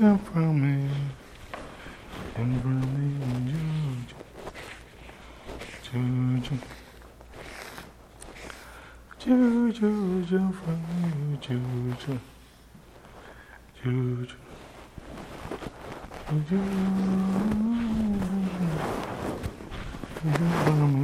jump from me. Jump from me. Juju. Juju, Juju, jump from me. Juju. Juju. Juju. Jump from me.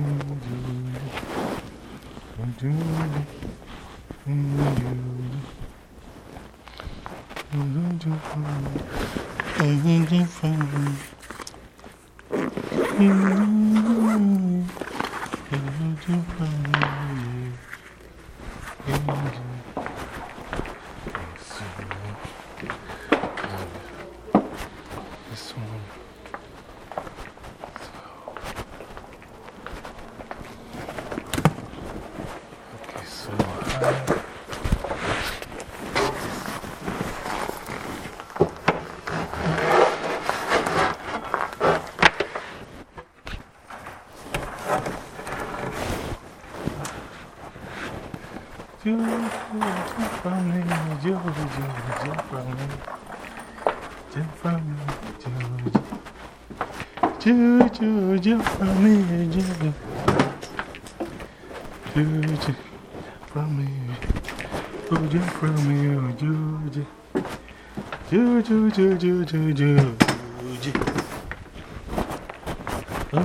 jump from me, jump from me, jump from me, jump from me, jump from me, jump from me, jump from me, oh, George, George, George, George,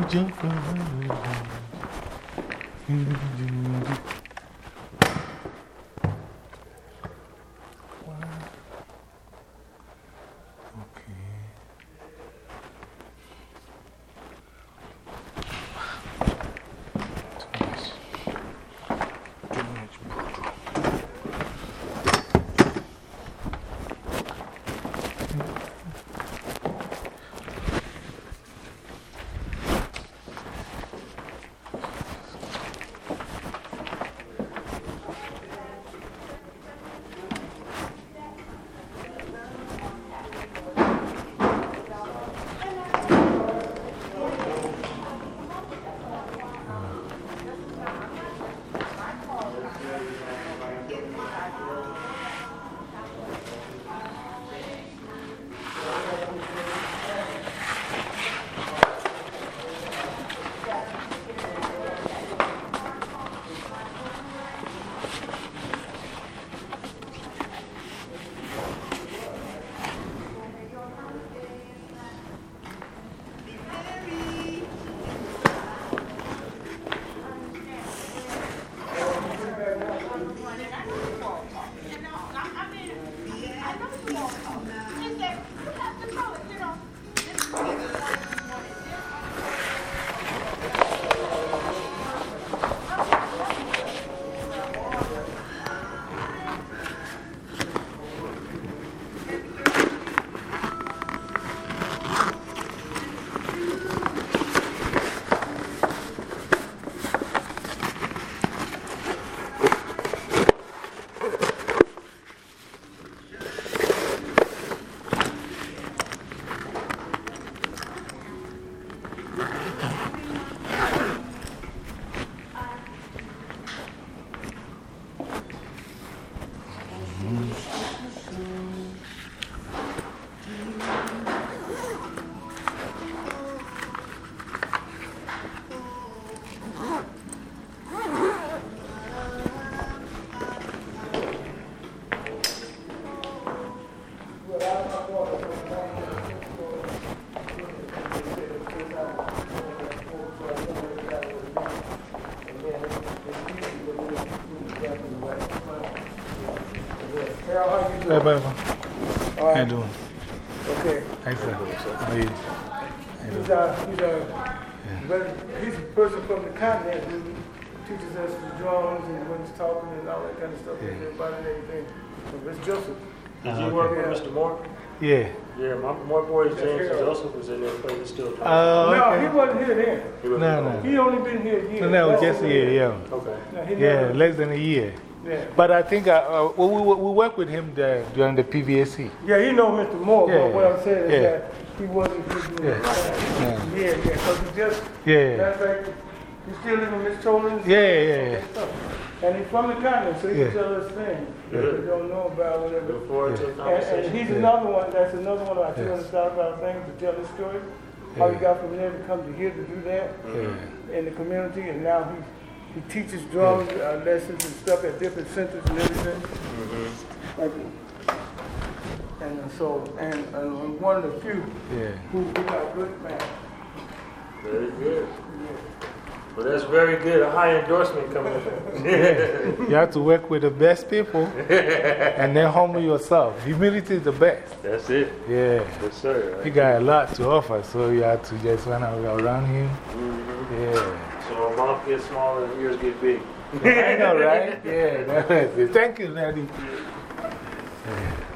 jump from me, George. Hey, bye, bye. How you doing? Okay. Hi, sir. How are you? He's, uh, he's, uh, but he's a person from the continent who teaches us the drums and when he's talking and all that kind of stuff. Yeah. Yeah. Everybody and everything. So Mr. Joseph. Did Uh, you work okay. with Mr. Moore? Yeah. Yeah, my, my boy James Joseph was in there playing the steel drum. Oh, No, he wasn't here then. He was- No, no. He only been here a year. No, no, That's just a year, yeah. Okay. No, he Yeah, less than a year. Yeah. But I think uh, uh, we, we, we worked with him there during the PVAC. Yeah, he know Mr. Moore, Yeah, but what I'm saying is that he wasn't good Yeah. Yeah, yeah, because he just, Yeah. matter of fact, he still living in Miss Tolan's. Yeah, yeah, yeah. And he's from the continent, so he Yeah. can tell us things that we don't know about, whatever. Look forward to a And, conversation. and he's another one, that's another one of our 200 South South things to tell his story. How he got from there to come to here to do that in the community, and now he, he teaches drums uh, lessons and stuff at different centers and everything. Like, and uh, so, and, and one of the few Yeah. who, who got good math. Very good. Well, that's very good. A high endorsement coming in. (laughs) You have to work with the best people and then humble yourself. Humility is the best. That's it. Yeah. Yes, sir. He got a lot to offer, so you have to just run around him. Yeah. So mouth gets smaller and ears get big. (laughs) I know, right? Yeah. Thank you, Nadine. (laughs) Yeah.